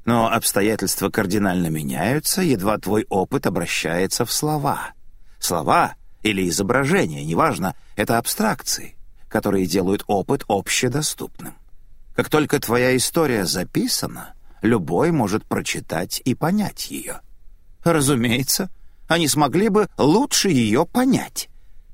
Но обстоятельства кардинально меняются, едва твой опыт обращается в слова. Слова или изображения, неважно, это абстракции, которые делают опыт общедоступным. Как только твоя история записана, любой может прочитать и понять ее. Разумеется, они смогли бы лучше ее понять.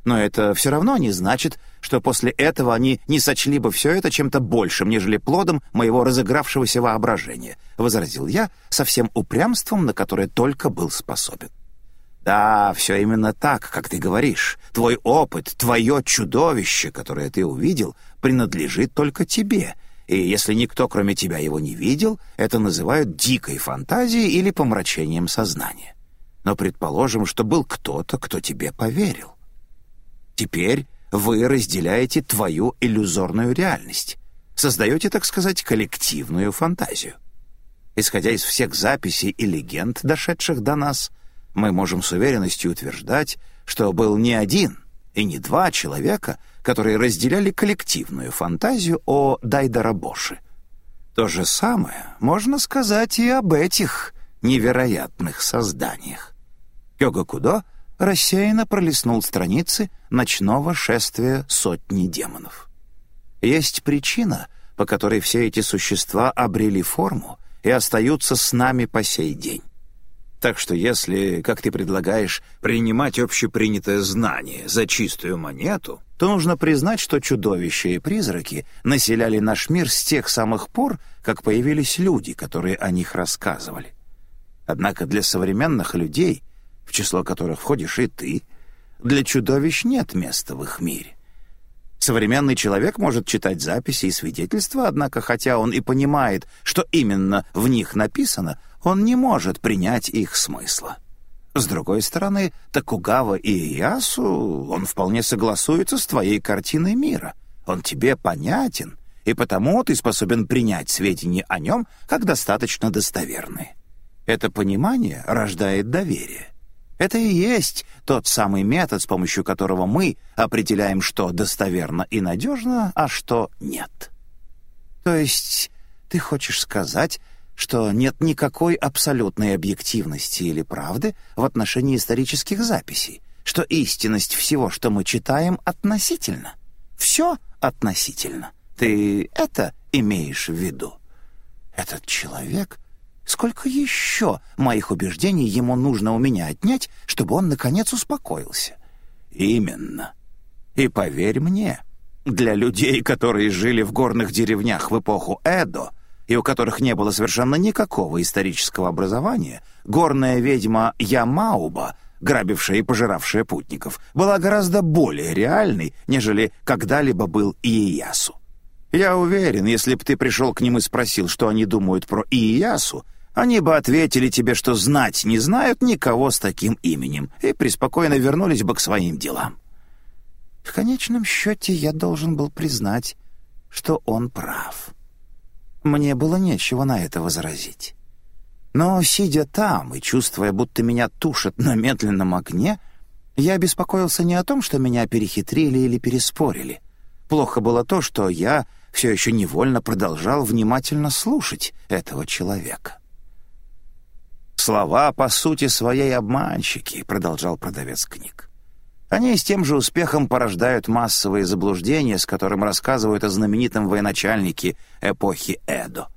Но это все равно не значит, что после этого они не сочли бы все это чем-то большим, нежели плодом моего разыгравшегося воображения, — возразил я со всем упрямством, на которое только был способен. Да, все именно так, как ты говоришь. Твой опыт, твое чудовище, которое ты увидел, принадлежит только тебе — и если никто, кроме тебя, его не видел, это называют дикой фантазией или помрачением сознания. Но предположим, что был кто-то, кто тебе поверил. Теперь вы разделяете твою иллюзорную реальность, создаете, так сказать, коллективную фантазию. Исходя из всех записей и легенд, дошедших до нас, мы можем с уверенностью утверждать, что был не один и не два человека, которые разделяли коллективную фантазию о Дайдарабоши. То же самое можно сказать и об этих невероятных созданиях. Кёга Кудо рассеянно пролистнул страницы ночного шествия сотни демонов. Есть причина, по которой все эти существа обрели форму и остаются с нами по сей день. Так что если, как ты предлагаешь, принимать общепринятое знание за чистую монету, то нужно признать, что чудовища и призраки населяли наш мир с тех самых пор, как появились люди, которые о них рассказывали. Однако для современных людей, в число которых входишь и ты, для чудовищ нет места в их мире. Современный человек может читать записи и свидетельства, однако хотя он и понимает, что именно в них написано, он не может принять их смысла. С другой стороны, Токугава и Иясу, он вполне согласуется с твоей картиной мира. Он тебе понятен, и потому ты способен принять сведения о нем как достаточно достоверные. Это понимание рождает доверие. Это и есть тот самый метод, с помощью которого мы определяем, что достоверно и надежно, а что нет. То есть ты хочешь сказать, что нет никакой абсолютной объективности или правды в отношении исторических записей, что истинность всего, что мы читаем, относительно. Все относительно. Ты это имеешь в виду? Этот человек... Сколько еще моих убеждений ему нужно у меня отнять, чтобы он, наконец, успокоился? Именно. И поверь мне, для людей, которые жили в горных деревнях в эпоху Эдо, и у которых не было совершенно никакого исторического образования, горная ведьма Ямауба, грабившая и пожиравшая путников, была гораздо более реальной, нежели когда-либо был Иеясу. Я уверен, если бы ты пришел к ним и спросил, что они думают про Иеясу, они бы ответили тебе, что знать не знают никого с таким именем, и преспокойно вернулись бы к своим делам. В конечном счете я должен был признать, что он прав. Мне было нечего на это возразить. Но, сидя там и чувствуя, будто меня тушат на медленном огне, я беспокоился не о том, что меня перехитрили или переспорили. Плохо было то, что я все еще невольно продолжал внимательно слушать этого человека. «Слова, по сути, своей обманщики», — продолжал продавец книг. Они с тем же успехом порождают массовые заблуждения, с которым рассказывают о знаменитом военачальнике эпохи Эдо.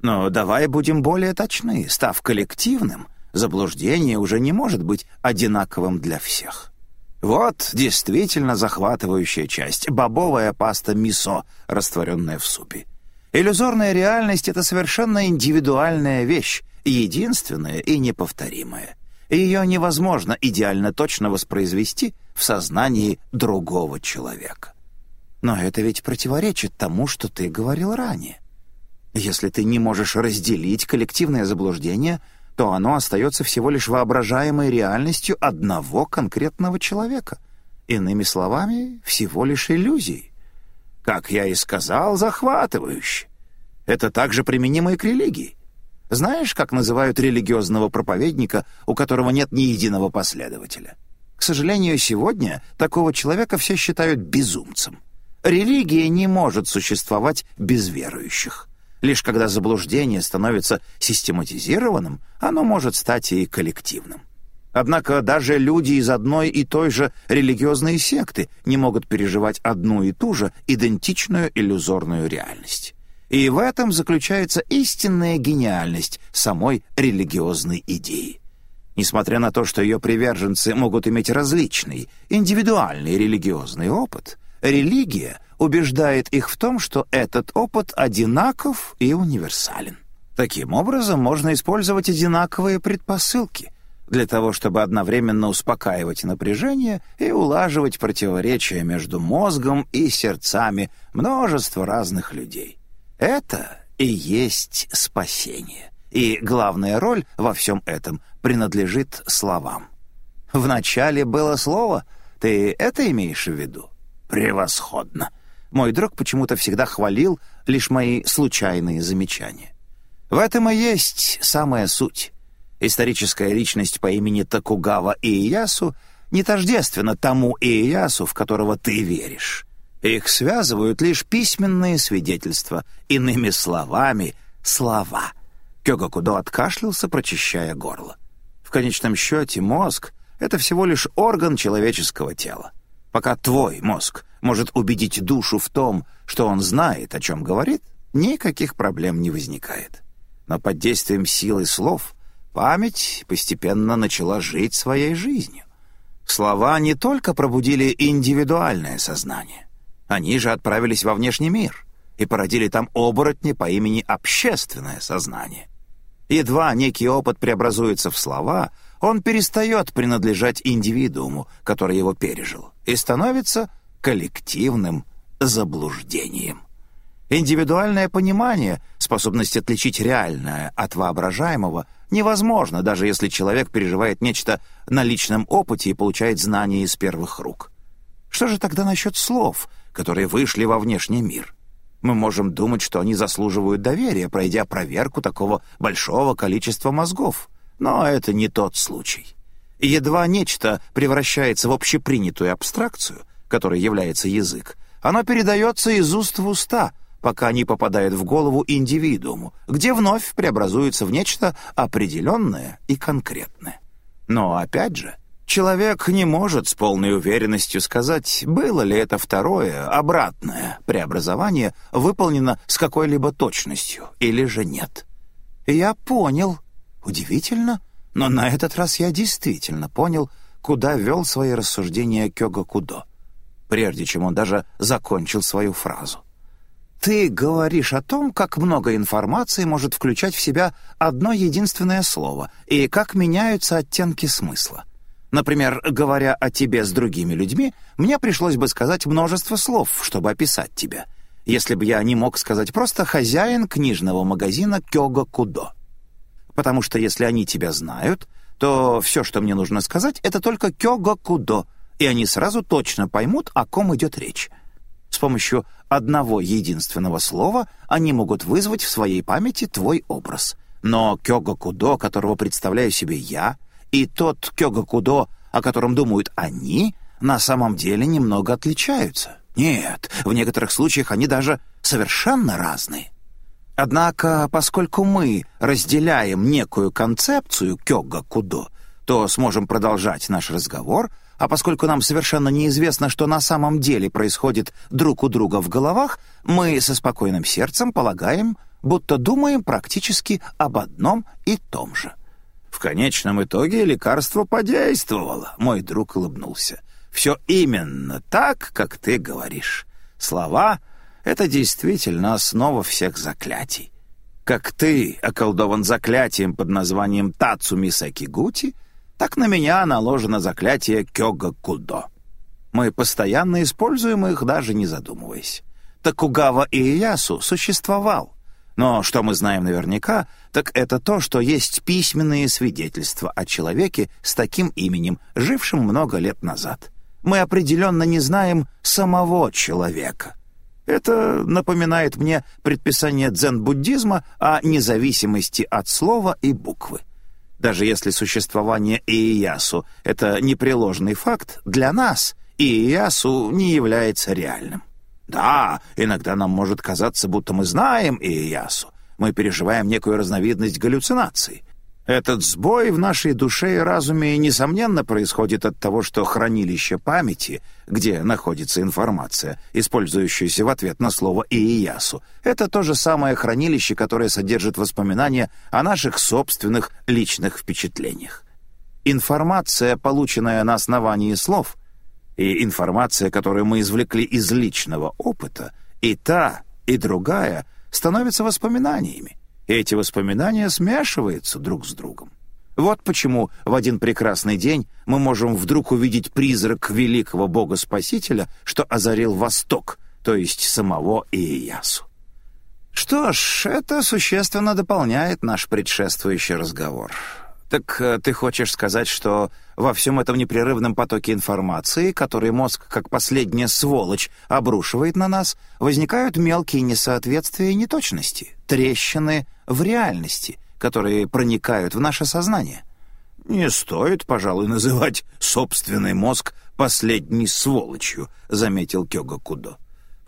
Но давай будем более точны. Став коллективным, заблуждение уже не может быть одинаковым для всех. Вот действительно захватывающая часть — бобовая паста мисо, растворенная в супе. Иллюзорная реальность — это совершенно индивидуальная вещь, единственная и неповторимая. Ее невозможно идеально точно воспроизвести в сознании другого человека. Но это ведь противоречит тому, что ты говорил ранее. Если ты не можешь разделить коллективное заблуждение — то оно остается всего лишь воображаемой реальностью одного конкретного человека. Иными словами, всего лишь иллюзией. Как я и сказал, захватывающе. Это также применимо и к религии. Знаешь, как называют религиозного проповедника, у которого нет ни единого последователя? К сожалению, сегодня такого человека все считают безумцем. Религия не может существовать без верующих. Лишь когда заблуждение становится систематизированным, оно может стать и коллективным. Однако даже люди из одной и той же религиозной секты не могут переживать одну и ту же идентичную иллюзорную реальность. И в этом заключается истинная гениальность самой религиозной идеи. Несмотря на то, что ее приверженцы могут иметь различный, индивидуальный религиозный опыт, религия убеждает их в том, что этот опыт одинаков и универсален. Таким образом, можно использовать одинаковые предпосылки для того, чтобы одновременно успокаивать напряжение и улаживать противоречия между мозгом и сердцами множества разных людей. Это и есть спасение. И главная роль во всем этом принадлежит словам. В начале было слово, ты это имеешь в виду? Превосходно. Мой друг почему-то всегда хвалил лишь мои случайные замечания. В этом и есть самая суть. Историческая личность по имени Токугава Ииясу не тождественна тому Ииясу, в которого ты веришь. Их связывают лишь письменные свидетельства, иными словами — слова. Кёгакудо откашлялся, прочищая горло. В конечном счете мозг — это всего лишь орган человеческого тела. Пока твой мозг может убедить душу в том, что он знает, о чем говорит, никаких проблем не возникает. Но под действием силы слов память постепенно начала жить своей жизнью. Слова не только пробудили индивидуальное сознание, они же отправились во внешний мир и породили там оборотни по имени общественное сознание. Едва некий опыт преобразуется в слова, он перестает принадлежать индивидууму, который его пережил, и становится коллективным заблуждением. Индивидуальное понимание, способность отличить реальное от воображаемого, невозможно, даже если человек переживает нечто на личном опыте и получает знания из первых рук. Что же тогда насчет слов, которые вышли во внешний мир? Мы можем думать, что они заслуживают доверия, пройдя проверку такого большого количества мозгов. Но это не тот случай. едва нечто превращается в общепринятую абстракцию — которой является язык, оно передается из уст в уста, пока не попадает в голову индивидууму, где вновь преобразуется в нечто определенное и конкретное. Но опять же, человек не может с полной уверенностью сказать, было ли это второе, обратное преобразование выполнено с какой-либо точностью или же нет. Я понял. Удивительно, но на этот раз я действительно понял, куда вел свои рассуждения Кёга Кудо прежде чем он даже закончил свою фразу. «Ты говоришь о том, как много информации может включать в себя одно единственное слово и как меняются оттенки смысла. Например, говоря о тебе с другими людьми, мне пришлось бы сказать множество слов, чтобы описать тебя, если бы я не мог сказать просто «хозяин книжного магазина Кёга Кудо». Потому что если они тебя знают, то все, что мне нужно сказать, это только Кёга Кудо, и они сразу точно поймут, о ком идет речь. С помощью одного единственного слова они могут вызвать в своей памяти твой образ. Но Кёга-кудо, которого представляю себе я, и тот Кёга-кудо, о котором думают они, на самом деле немного отличаются. Нет, в некоторых случаях они даже совершенно разные. Однако, поскольку мы разделяем некую концепцию Кёга-кудо, то сможем продолжать наш разговор — а поскольку нам совершенно неизвестно, что на самом деле происходит друг у друга в головах, мы со спокойным сердцем полагаем, будто думаем практически об одном и том же. В конечном итоге лекарство подействовало, мой друг улыбнулся. Все именно так, как ты говоришь. Слова — это действительно основа всех заклятий. Как ты околдован заклятием под названием Тацуми Сакигути, так на меня наложено заклятие Кёга Кудо. Мы постоянно используем их, даже не задумываясь. Такугава Иясу существовал. Но что мы знаем наверняка, так это то, что есть письменные свидетельства о человеке с таким именем, жившем много лет назад. Мы определенно не знаем самого человека. Это напоминает мне предписание дзен-буддизма о независимости от слова и буквы. Даже если существование Иясу — это непреложный факт, для нас Иясу не является реальным. Да, иногда нам может казаться, будто мы знаем Иясу. Мы переживаем некую разновидность галлюцинаций. Этот сбой в нашей душе и разуме, несомненно, происходит от того, что хранилище памяти, где находится информация, использующаяся в ответ на слово «иясу», это то же самое хранилище, которое содержит воспоминания о наших собственных личных впечатлениях. Информация, полученная на основании слов, и информация, которую мы извлекли из личного опыта, и та, и другая становятся воспоминаниями эти воспоминания смешиваются друг с другом. Вот почему в один прекрасный день мы можем вдруг увидеть призрак великого бога-спасителя, что озарил Восток, то есть самого Иясу. Что ж, это существенно дополняет наш предшествующий разговор. Так э, ты хочешь сказать, что во всем этом непрерывном потоке информации, который мозг, как последняя сволочь, обрушивает на нас, возникают мелкие несоответствия и неточности, трещины в реальности, которые проникают в наше сознание? «Не стоит, пожалуй, называть собственный мозг последней сволочью», — заметил Кёга Кудо.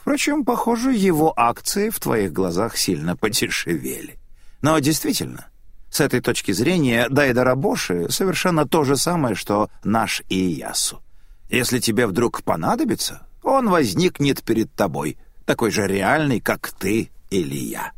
«Впрочем, похоже, его акции в твоих глазах сильно подешевели. Но действительно, с этой точки зрения Дайда Рабоши совершенно то же самое, что наш Иясу. Если тебе вдруг понадобится, он возникнет перед тобой, такой же реальный, как ты или я.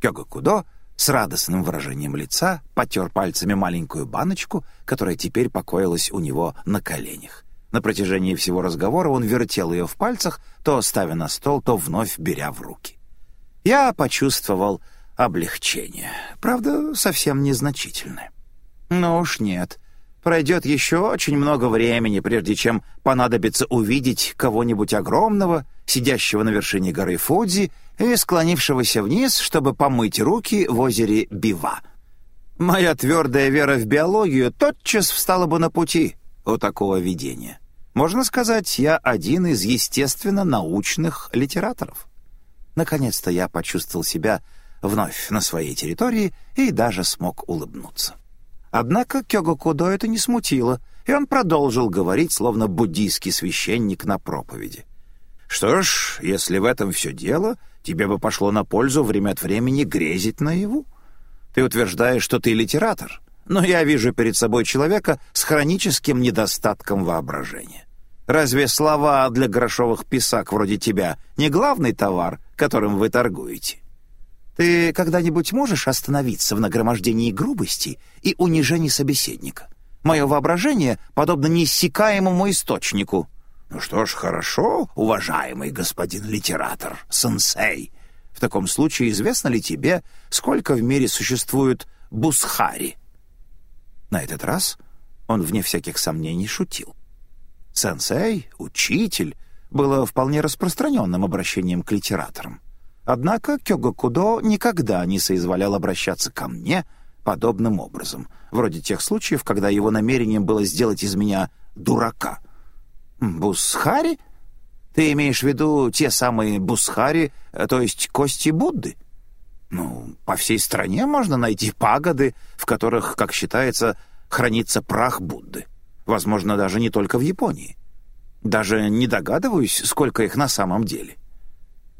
Кёга Кудо с радостным выражением лица потер пальцами маленькую баночку, которая теперь покоилась у него на коленях. На протяжении всего разговора он вертел ее в пальцах, то ставя на стол, то вновь беря в руки. Я почувствовал облегчение. Правда, совсем незначительное. Но уж нет. Пройдет еще очень много времени, прежде чем понадобится увидеть кого-нибудь огромного, сидящего на вершине горы Фудзи и склонившегося вниз, чтобы помыть руки в озере Бива. Моя твердая вера в биологию тотчас встала бы на пути у такого видения. Можно сказать, я один из естественно-научных литераторов. Наконец-то я почувствовал себя вновь на своей территории и даже смог улыбнуться. Однако Кёго Кудо это не смутило, и он продолжил говорить, словно буддийский священник на проповеди. «Что ж, если в этом все дело, тебе бы пошло на пользу время от времени грезить наяву. Ты утверждаешь, что ты литератор, но я вижу перед собой человека с хроническим недостатком воображения. Разве слова для грошовых писак вроде тебя не главный товар, которым вы торгуете?» Ты когда-нибудь можешь остановиться в нагромождении грубости и унижений собеседника? Мое воображение подобно неиссякаемому источнику. Ну что ж, хорошо, уважаемый господин литератор, сенсей. В таком случае известно ли тебе, сколько в мире существует бусхари? На этот раз он, вне всяких сомнений, шутил. Сенсей, учитель, было вполне распространенным обращением к литераторам. Однако Кёго Кудо никогда не соизволял обращаться ко мне подобным образом, вроде тех случаев, когда его намерением было сделать из меня дурака. «Бусхари? Ты имеешь в виду те самые бусхари, э, то есть кости Будды?» Ну, по всей стране можно найти пагоды, в которых, как считается, хранится прах Будды. Возможно, даже не только в Японии. Даже не догадываюсь, сколько их на самом деле.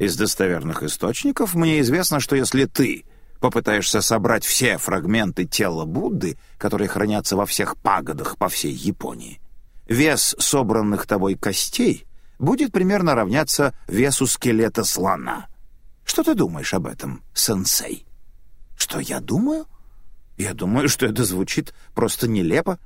Из достоверных источников мне известно, что если ты попытаешься собрать все фрагменты тела Будды, которые хранятся во всех пагодах по всей Японии, вес собранных тобой костей будет примерно равняться весу скелета слона. Что ты думаешь об этом, сенсей? Что я думаю? Я думаю, что это звучит просто нелепо.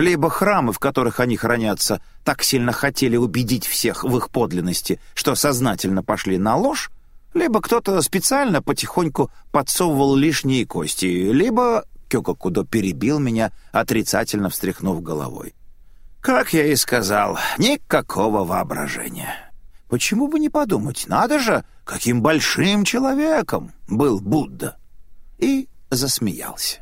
Либо храмы, в которых они хранятся, так сильно хотели убедить всех в их подлинности, что сознательно пошли на ложь, либо кто-то специально потихоньку подсовывал лишние кости, либо Кёкокудо перебил меня, отрицательно встряхнув головой. Как я и сказал, никакого воображения. Почему бы не подумать, надо же, каким большим человеком был Будда. И засмеялся.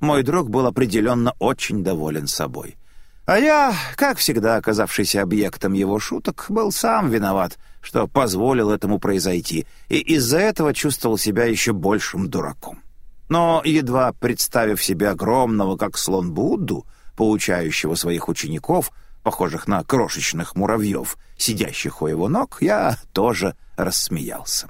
Мой друг был определенно очень доволен собой. А я, как всегда оказавшийся объектом его шуток, был сам виноват, что позволил этому произойти, и из-за этого чувствовал себя еще большим дураком. Но, едва представив себе огромного, как слон Будду, поучающего своих учеников, похожих на крошечных муравьев, сидящих у его ног, я тоже рассмеялся.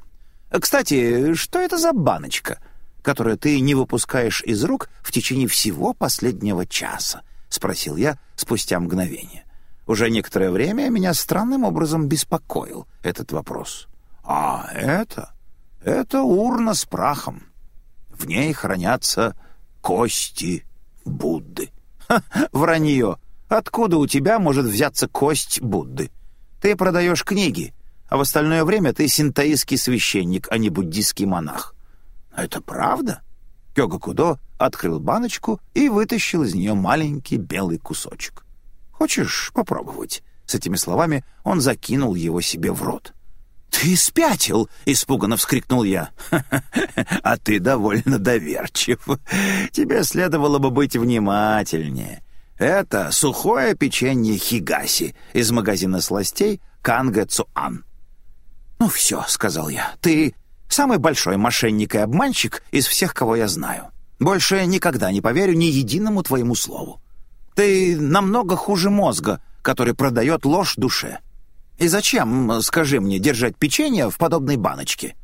«Кстати, что это за баночка?» Которое ты не выпускаешь из рук в течение всего последнего часа?» — спросил я спустя мгновение. Уже некоторое время меня странным образом беспокоил этот вопрос. «А это? Это урна с прахом. В ней хранятся кости Будды». Ха, вранье! Откуда у тебя может взяться кость Будды? Ты продаешь книги, а в остальное время ты синтаистский священник, а не буддийский монах. «Это правда?» Кёга Кудо открыл баночку и вытащил из нее маленький белый кусочек. «Хочешь попробовать?» С этими словами он закинул его себе в рот. «Ты спятил!» — испуганно вскрикнул я. «А ты довольно доверчив. Тебе следовало бы быть внимательнее. Это сухое печенье хигаси из магазина сластей Кангэ Цуан». «Ну все», — сказал я, — «ты Самый большой мошенник и обманщик из всех, кого я знаю. Больше никогда не поверю ни единому твоему слову. Ты намного хуже мозга, который продает ложь душе. И зачем, скажи мне, держать печенье в подобной баночке?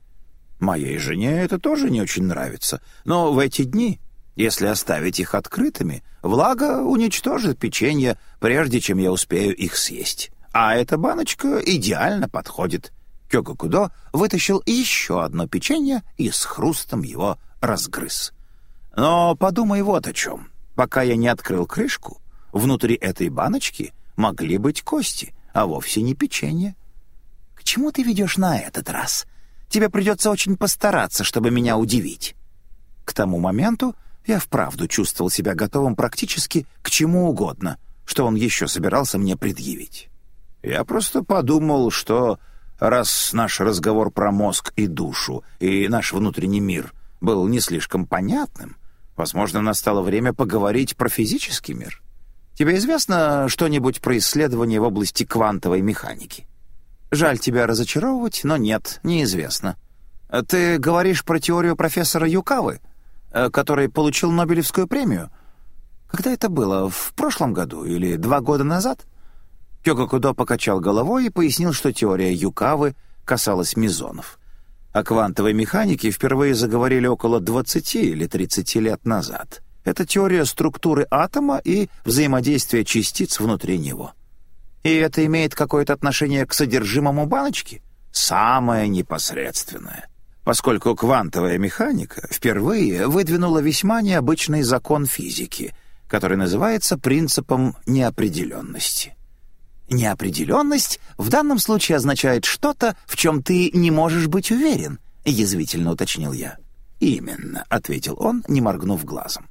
Моей жене это тоже не очень нравится, но в эти дни, если оставить их открытыми, влага уничтожит печенье, прежде чем я успею их съесть. А эта баночка идеально подходит. Кёгакудо вытащил еще одно печенье и с хрустом его разгрыз. Но подумай вот о чем. Пока я не открыл крышку, внутри этой баночки могли быть кости, а вовсе не печенье. К чему ты ведешь на этот раз? Тебе придется очень постараться, чтобы меня удивить. К тому моменту я вправду чувствовал себя готовым практически к чему угодно, что он еще собирался мне предъявить. Я просто подумал, что раз наш разговор про мозг и душу и наш внутренний мир был не слишком понятным, возможно, настало время поговорить про физический мир. Тебе известно что-нибудь про исследования в области квантовой механики? Жаль тебя разочаровывать, но нет, неизвестно. Ты говоришь про теорию профессора Юкавы, э, который получил Нобелевскую премию? Когда это было, в прошлом году или два года назад? Кёгакудо покачал головой и пояснил, что теория Юкавы касалась мезонов. О квантовой механике впервые заговорили около 20 или 30 лет назад. Это теория структуры атома и взаимодействия частиц внутри него. И это имеет какое-то отношение к содержимому баночки? Самое непосредственное. Поскольку квантовая механика впервые выдвинула весьма необычный закон физики, который называется принципом неопределенности. Неопределенность в данном случае означает что-то, в чем ты не можешь быть уверен, язвительно уточнил я. Именно, ответил он, не моргнув глазом.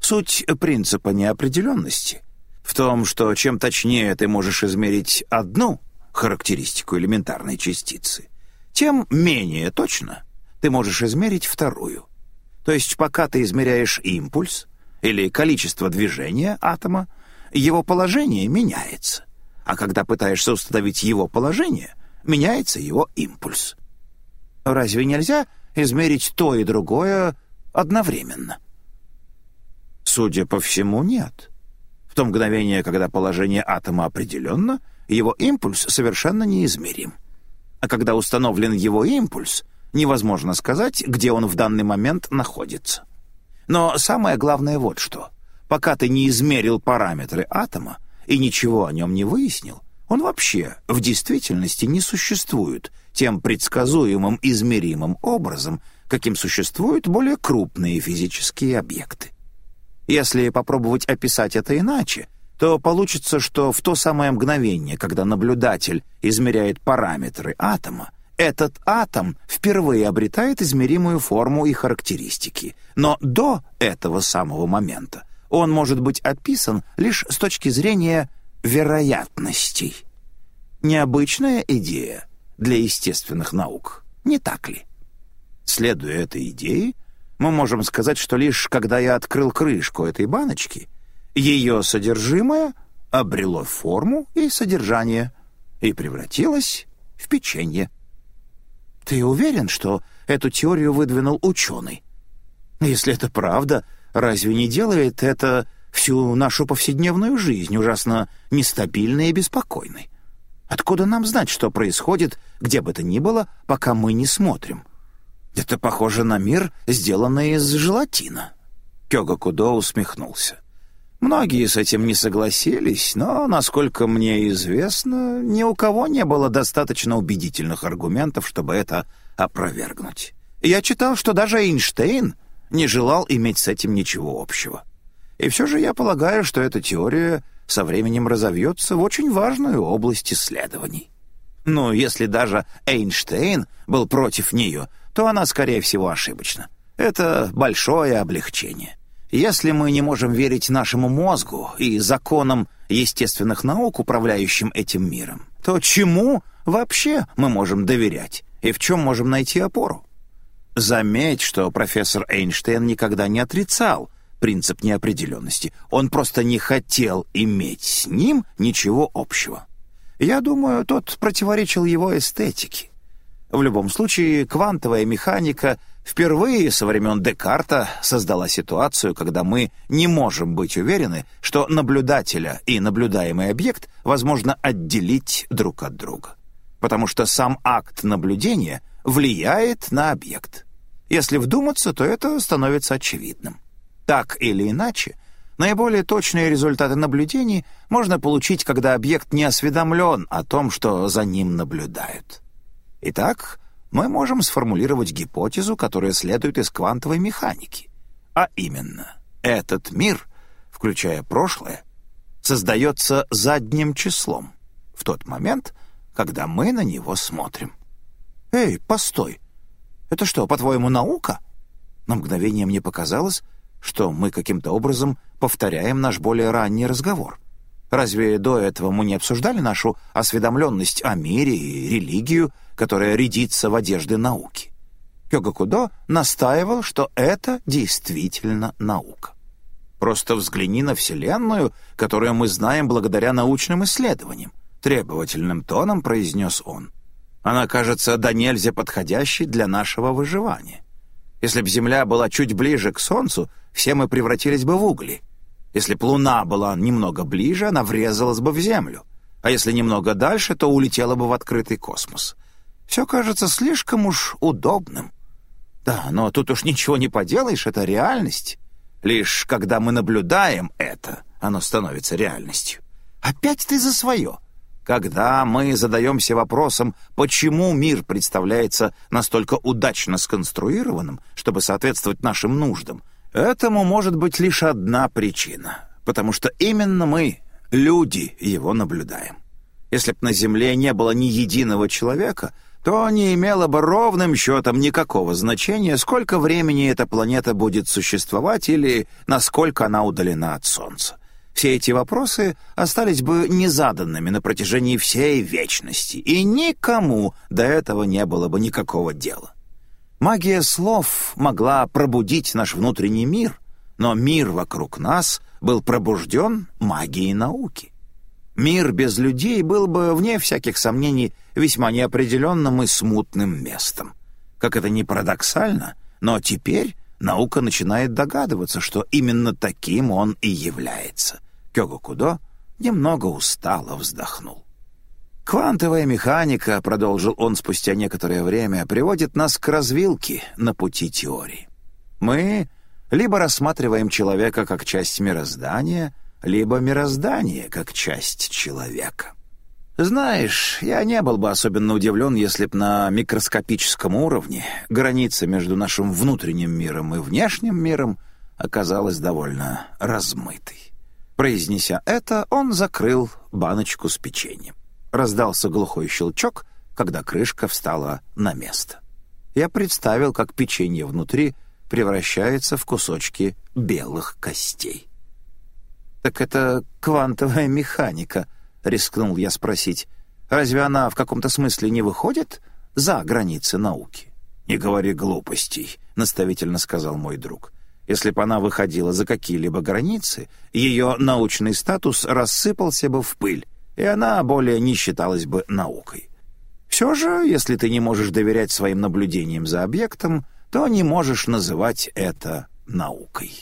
Суть принципа неопределенности в том, что чем точнее ты можешь измерить одну характеристику элементарной частицы, тем менее точно ты можешь измерить вторую. То есть пока ты измеряешь импульс или количество движения атома, его положение меняется а когда пытаешься установить его положение, меняется его импульс. Разве нельзя измерить то и другое одновременно? Судя по всему, нет. В то мгновение, когда положение атома определенно, его импульс совершенно неизмерим. А когда установлен его импульс, невозможно сказать, где он в данный момент находится. Но самое главное вот что. Пока ты не измерил параметры атома, и ничего о нем не выяснил, он вообще в действительности не существует тем предсказуемым измеримым образом, каким существуют более крупные физические объекты. Если попробовать описать это иначе, то получится, что в то самое мгновение, когда наблюдатель измеряет параметры атома, этот атом впервые обретает измеримую форму и характеристики. Но до этого самого момента он может быть описан лишь с точки зрения вероятностей. Необычная идея для естественных наук, не так ли? Следуя этой идее, мы можем сказать, что лишь когда я открыл крышку этой баночки, ее содержимое обрело форму и содержание и превратилось в печенье. Ты уверен, что эту теорию выдвинул ученый? Если это правда, разве не делает это всю нашу повседневную жизнь ужасно нестабильной и беспокойной? Откуда нам знать, что происходит, где бы то ни было, пока мы не смотрим? Это похоже на мир, сделанный из желатина. Кёга Кудо усмехнулся. Многие с этим не согласились, но, насколько мне известно, ни у кого не было достаточно убедительных аргументов, чтобы это опровергнуть. Я читал, что даже Эйнштейн не желал иметь с этим ничего общего. И все же я полагаю, что эта теория со временем разовьется в очень важную область исследований. Но если даже Эйнштейн был против нее, то она, скорее всего, ошибочна. Это большое облегчение. Если мы не можем верить нашему мозгу и законам естественных наук, управляющим этим миром, то чему вообще мы можем доверять и в чем можем найти опору? Заметь, что профессор Эйнштейн никогда не отрицал принцип неопределенности. Он просто не хотел иметь с ним ничего общего. Я думаю, тот противоречил его эстетике. В любом случае, квантовая механика впервые со времен Декарта создала ситуацию, когда мы не можем быть уверены, что наблюдателя и наблюдаемый объект возможно отделить друг от друга. Потому что сам акт наблюдения влияет на объект. Если вдуматься, то это становится очевидным. Так или иначе, наиболее точные результаты наблюдений можно получить, когда объект не осведомлен о том, что за ним наблюдают. Итак, мы можем сформулировать гипотезу, которая следует из квантовой механики. А именно, этот мир, включая прошлое, создается задним числом в тот момент, когда мы на него смотрим. «Эй, постой! Это что, по-твоему, наука?» На мгновение мне показалось, что мы каким-то образом повторяем наш более ранний разговор — Разве до этого мы не обсуждали нашу осведомленность о мире и религию, которая рядится в одежде науки? Кёгакудо настаивал, что это действительно наука. Просто взгляни на Вселенную, которую мы знаем благодаря научным исследованиям. Требовательным тоном произнес он. Она кажется до нельзя подходящей для нашего выживания. Если бы Земля была чуть ближе к Солнцу, все мы превратились бы в угли. Если б Луна была немного ближе, она врезалась бы в Землю, а если немного дальше, то улетела бы в открытый космос. Все кажется слишком уж удобным. Да, но тут уж ничего не поделаешь, это реальность. Лишь когда мы наблюдаем это, оно становится реальностью. Опять ты за свое. Когда мы задаемся вопросом, почему мир представляется настолько удачно сконструированным, чтобы соответствовать нашим нуждам, Этому может быть лишь одна причина, потому что именно мы, люди, его наблюдаем. Если б на Земле не было ни единого человека, то не имело бы ровным счетом никакого значения, сколько времени эта планета будет существовать или насколько она удалена от Солнца. Все эти вопросы остались бы незаданными на протяжении всей вечности, и никому до этого не было бы никакого дела. Магия слов могла пробудить наш внутренний мир, но мир вокруг нас был пробужден магией науки. Мир без людей был бы, вне всяких сомнений, весьма неопределенным и смутным местом. Как это ни парадоксально, но теперь наука начинает догадываться, что именно таким он и является. Кёго Кудо немного устало вздохнул. «Квантовая механика», — продолжил он спустя некоторое время, «приводит нас к развилке на пути теории. Мы либо рассматриваем человека как часть мироздания, либо мироздание как часть человека. Знаешь, я не был бы особенно удивлен, если б на микроскопическом уровне граница между нашим внутренним миром и внешним миром оказалась довольно размытой. Произнеся это, он закрыл баночку с печеньем. Раздался глухой щелчок, когда крышка встала на место. Я представил, как печенье внутри превращается в кусочки белых костей. «Так это квантовая механика», — рискнул я спросить. «Разве она в каком-то смысле не выходит за границы науки?» «Не говори глупостей», — наставительно сказал мой друг. Если бы она выходила за какие-либо границы, ее научный статус рассыпался бы в пыль, и она более не считалась бы наукой. Все же, если ты не можешь доверять своим наблюдениям за объектом, то не можешь называть это наукой.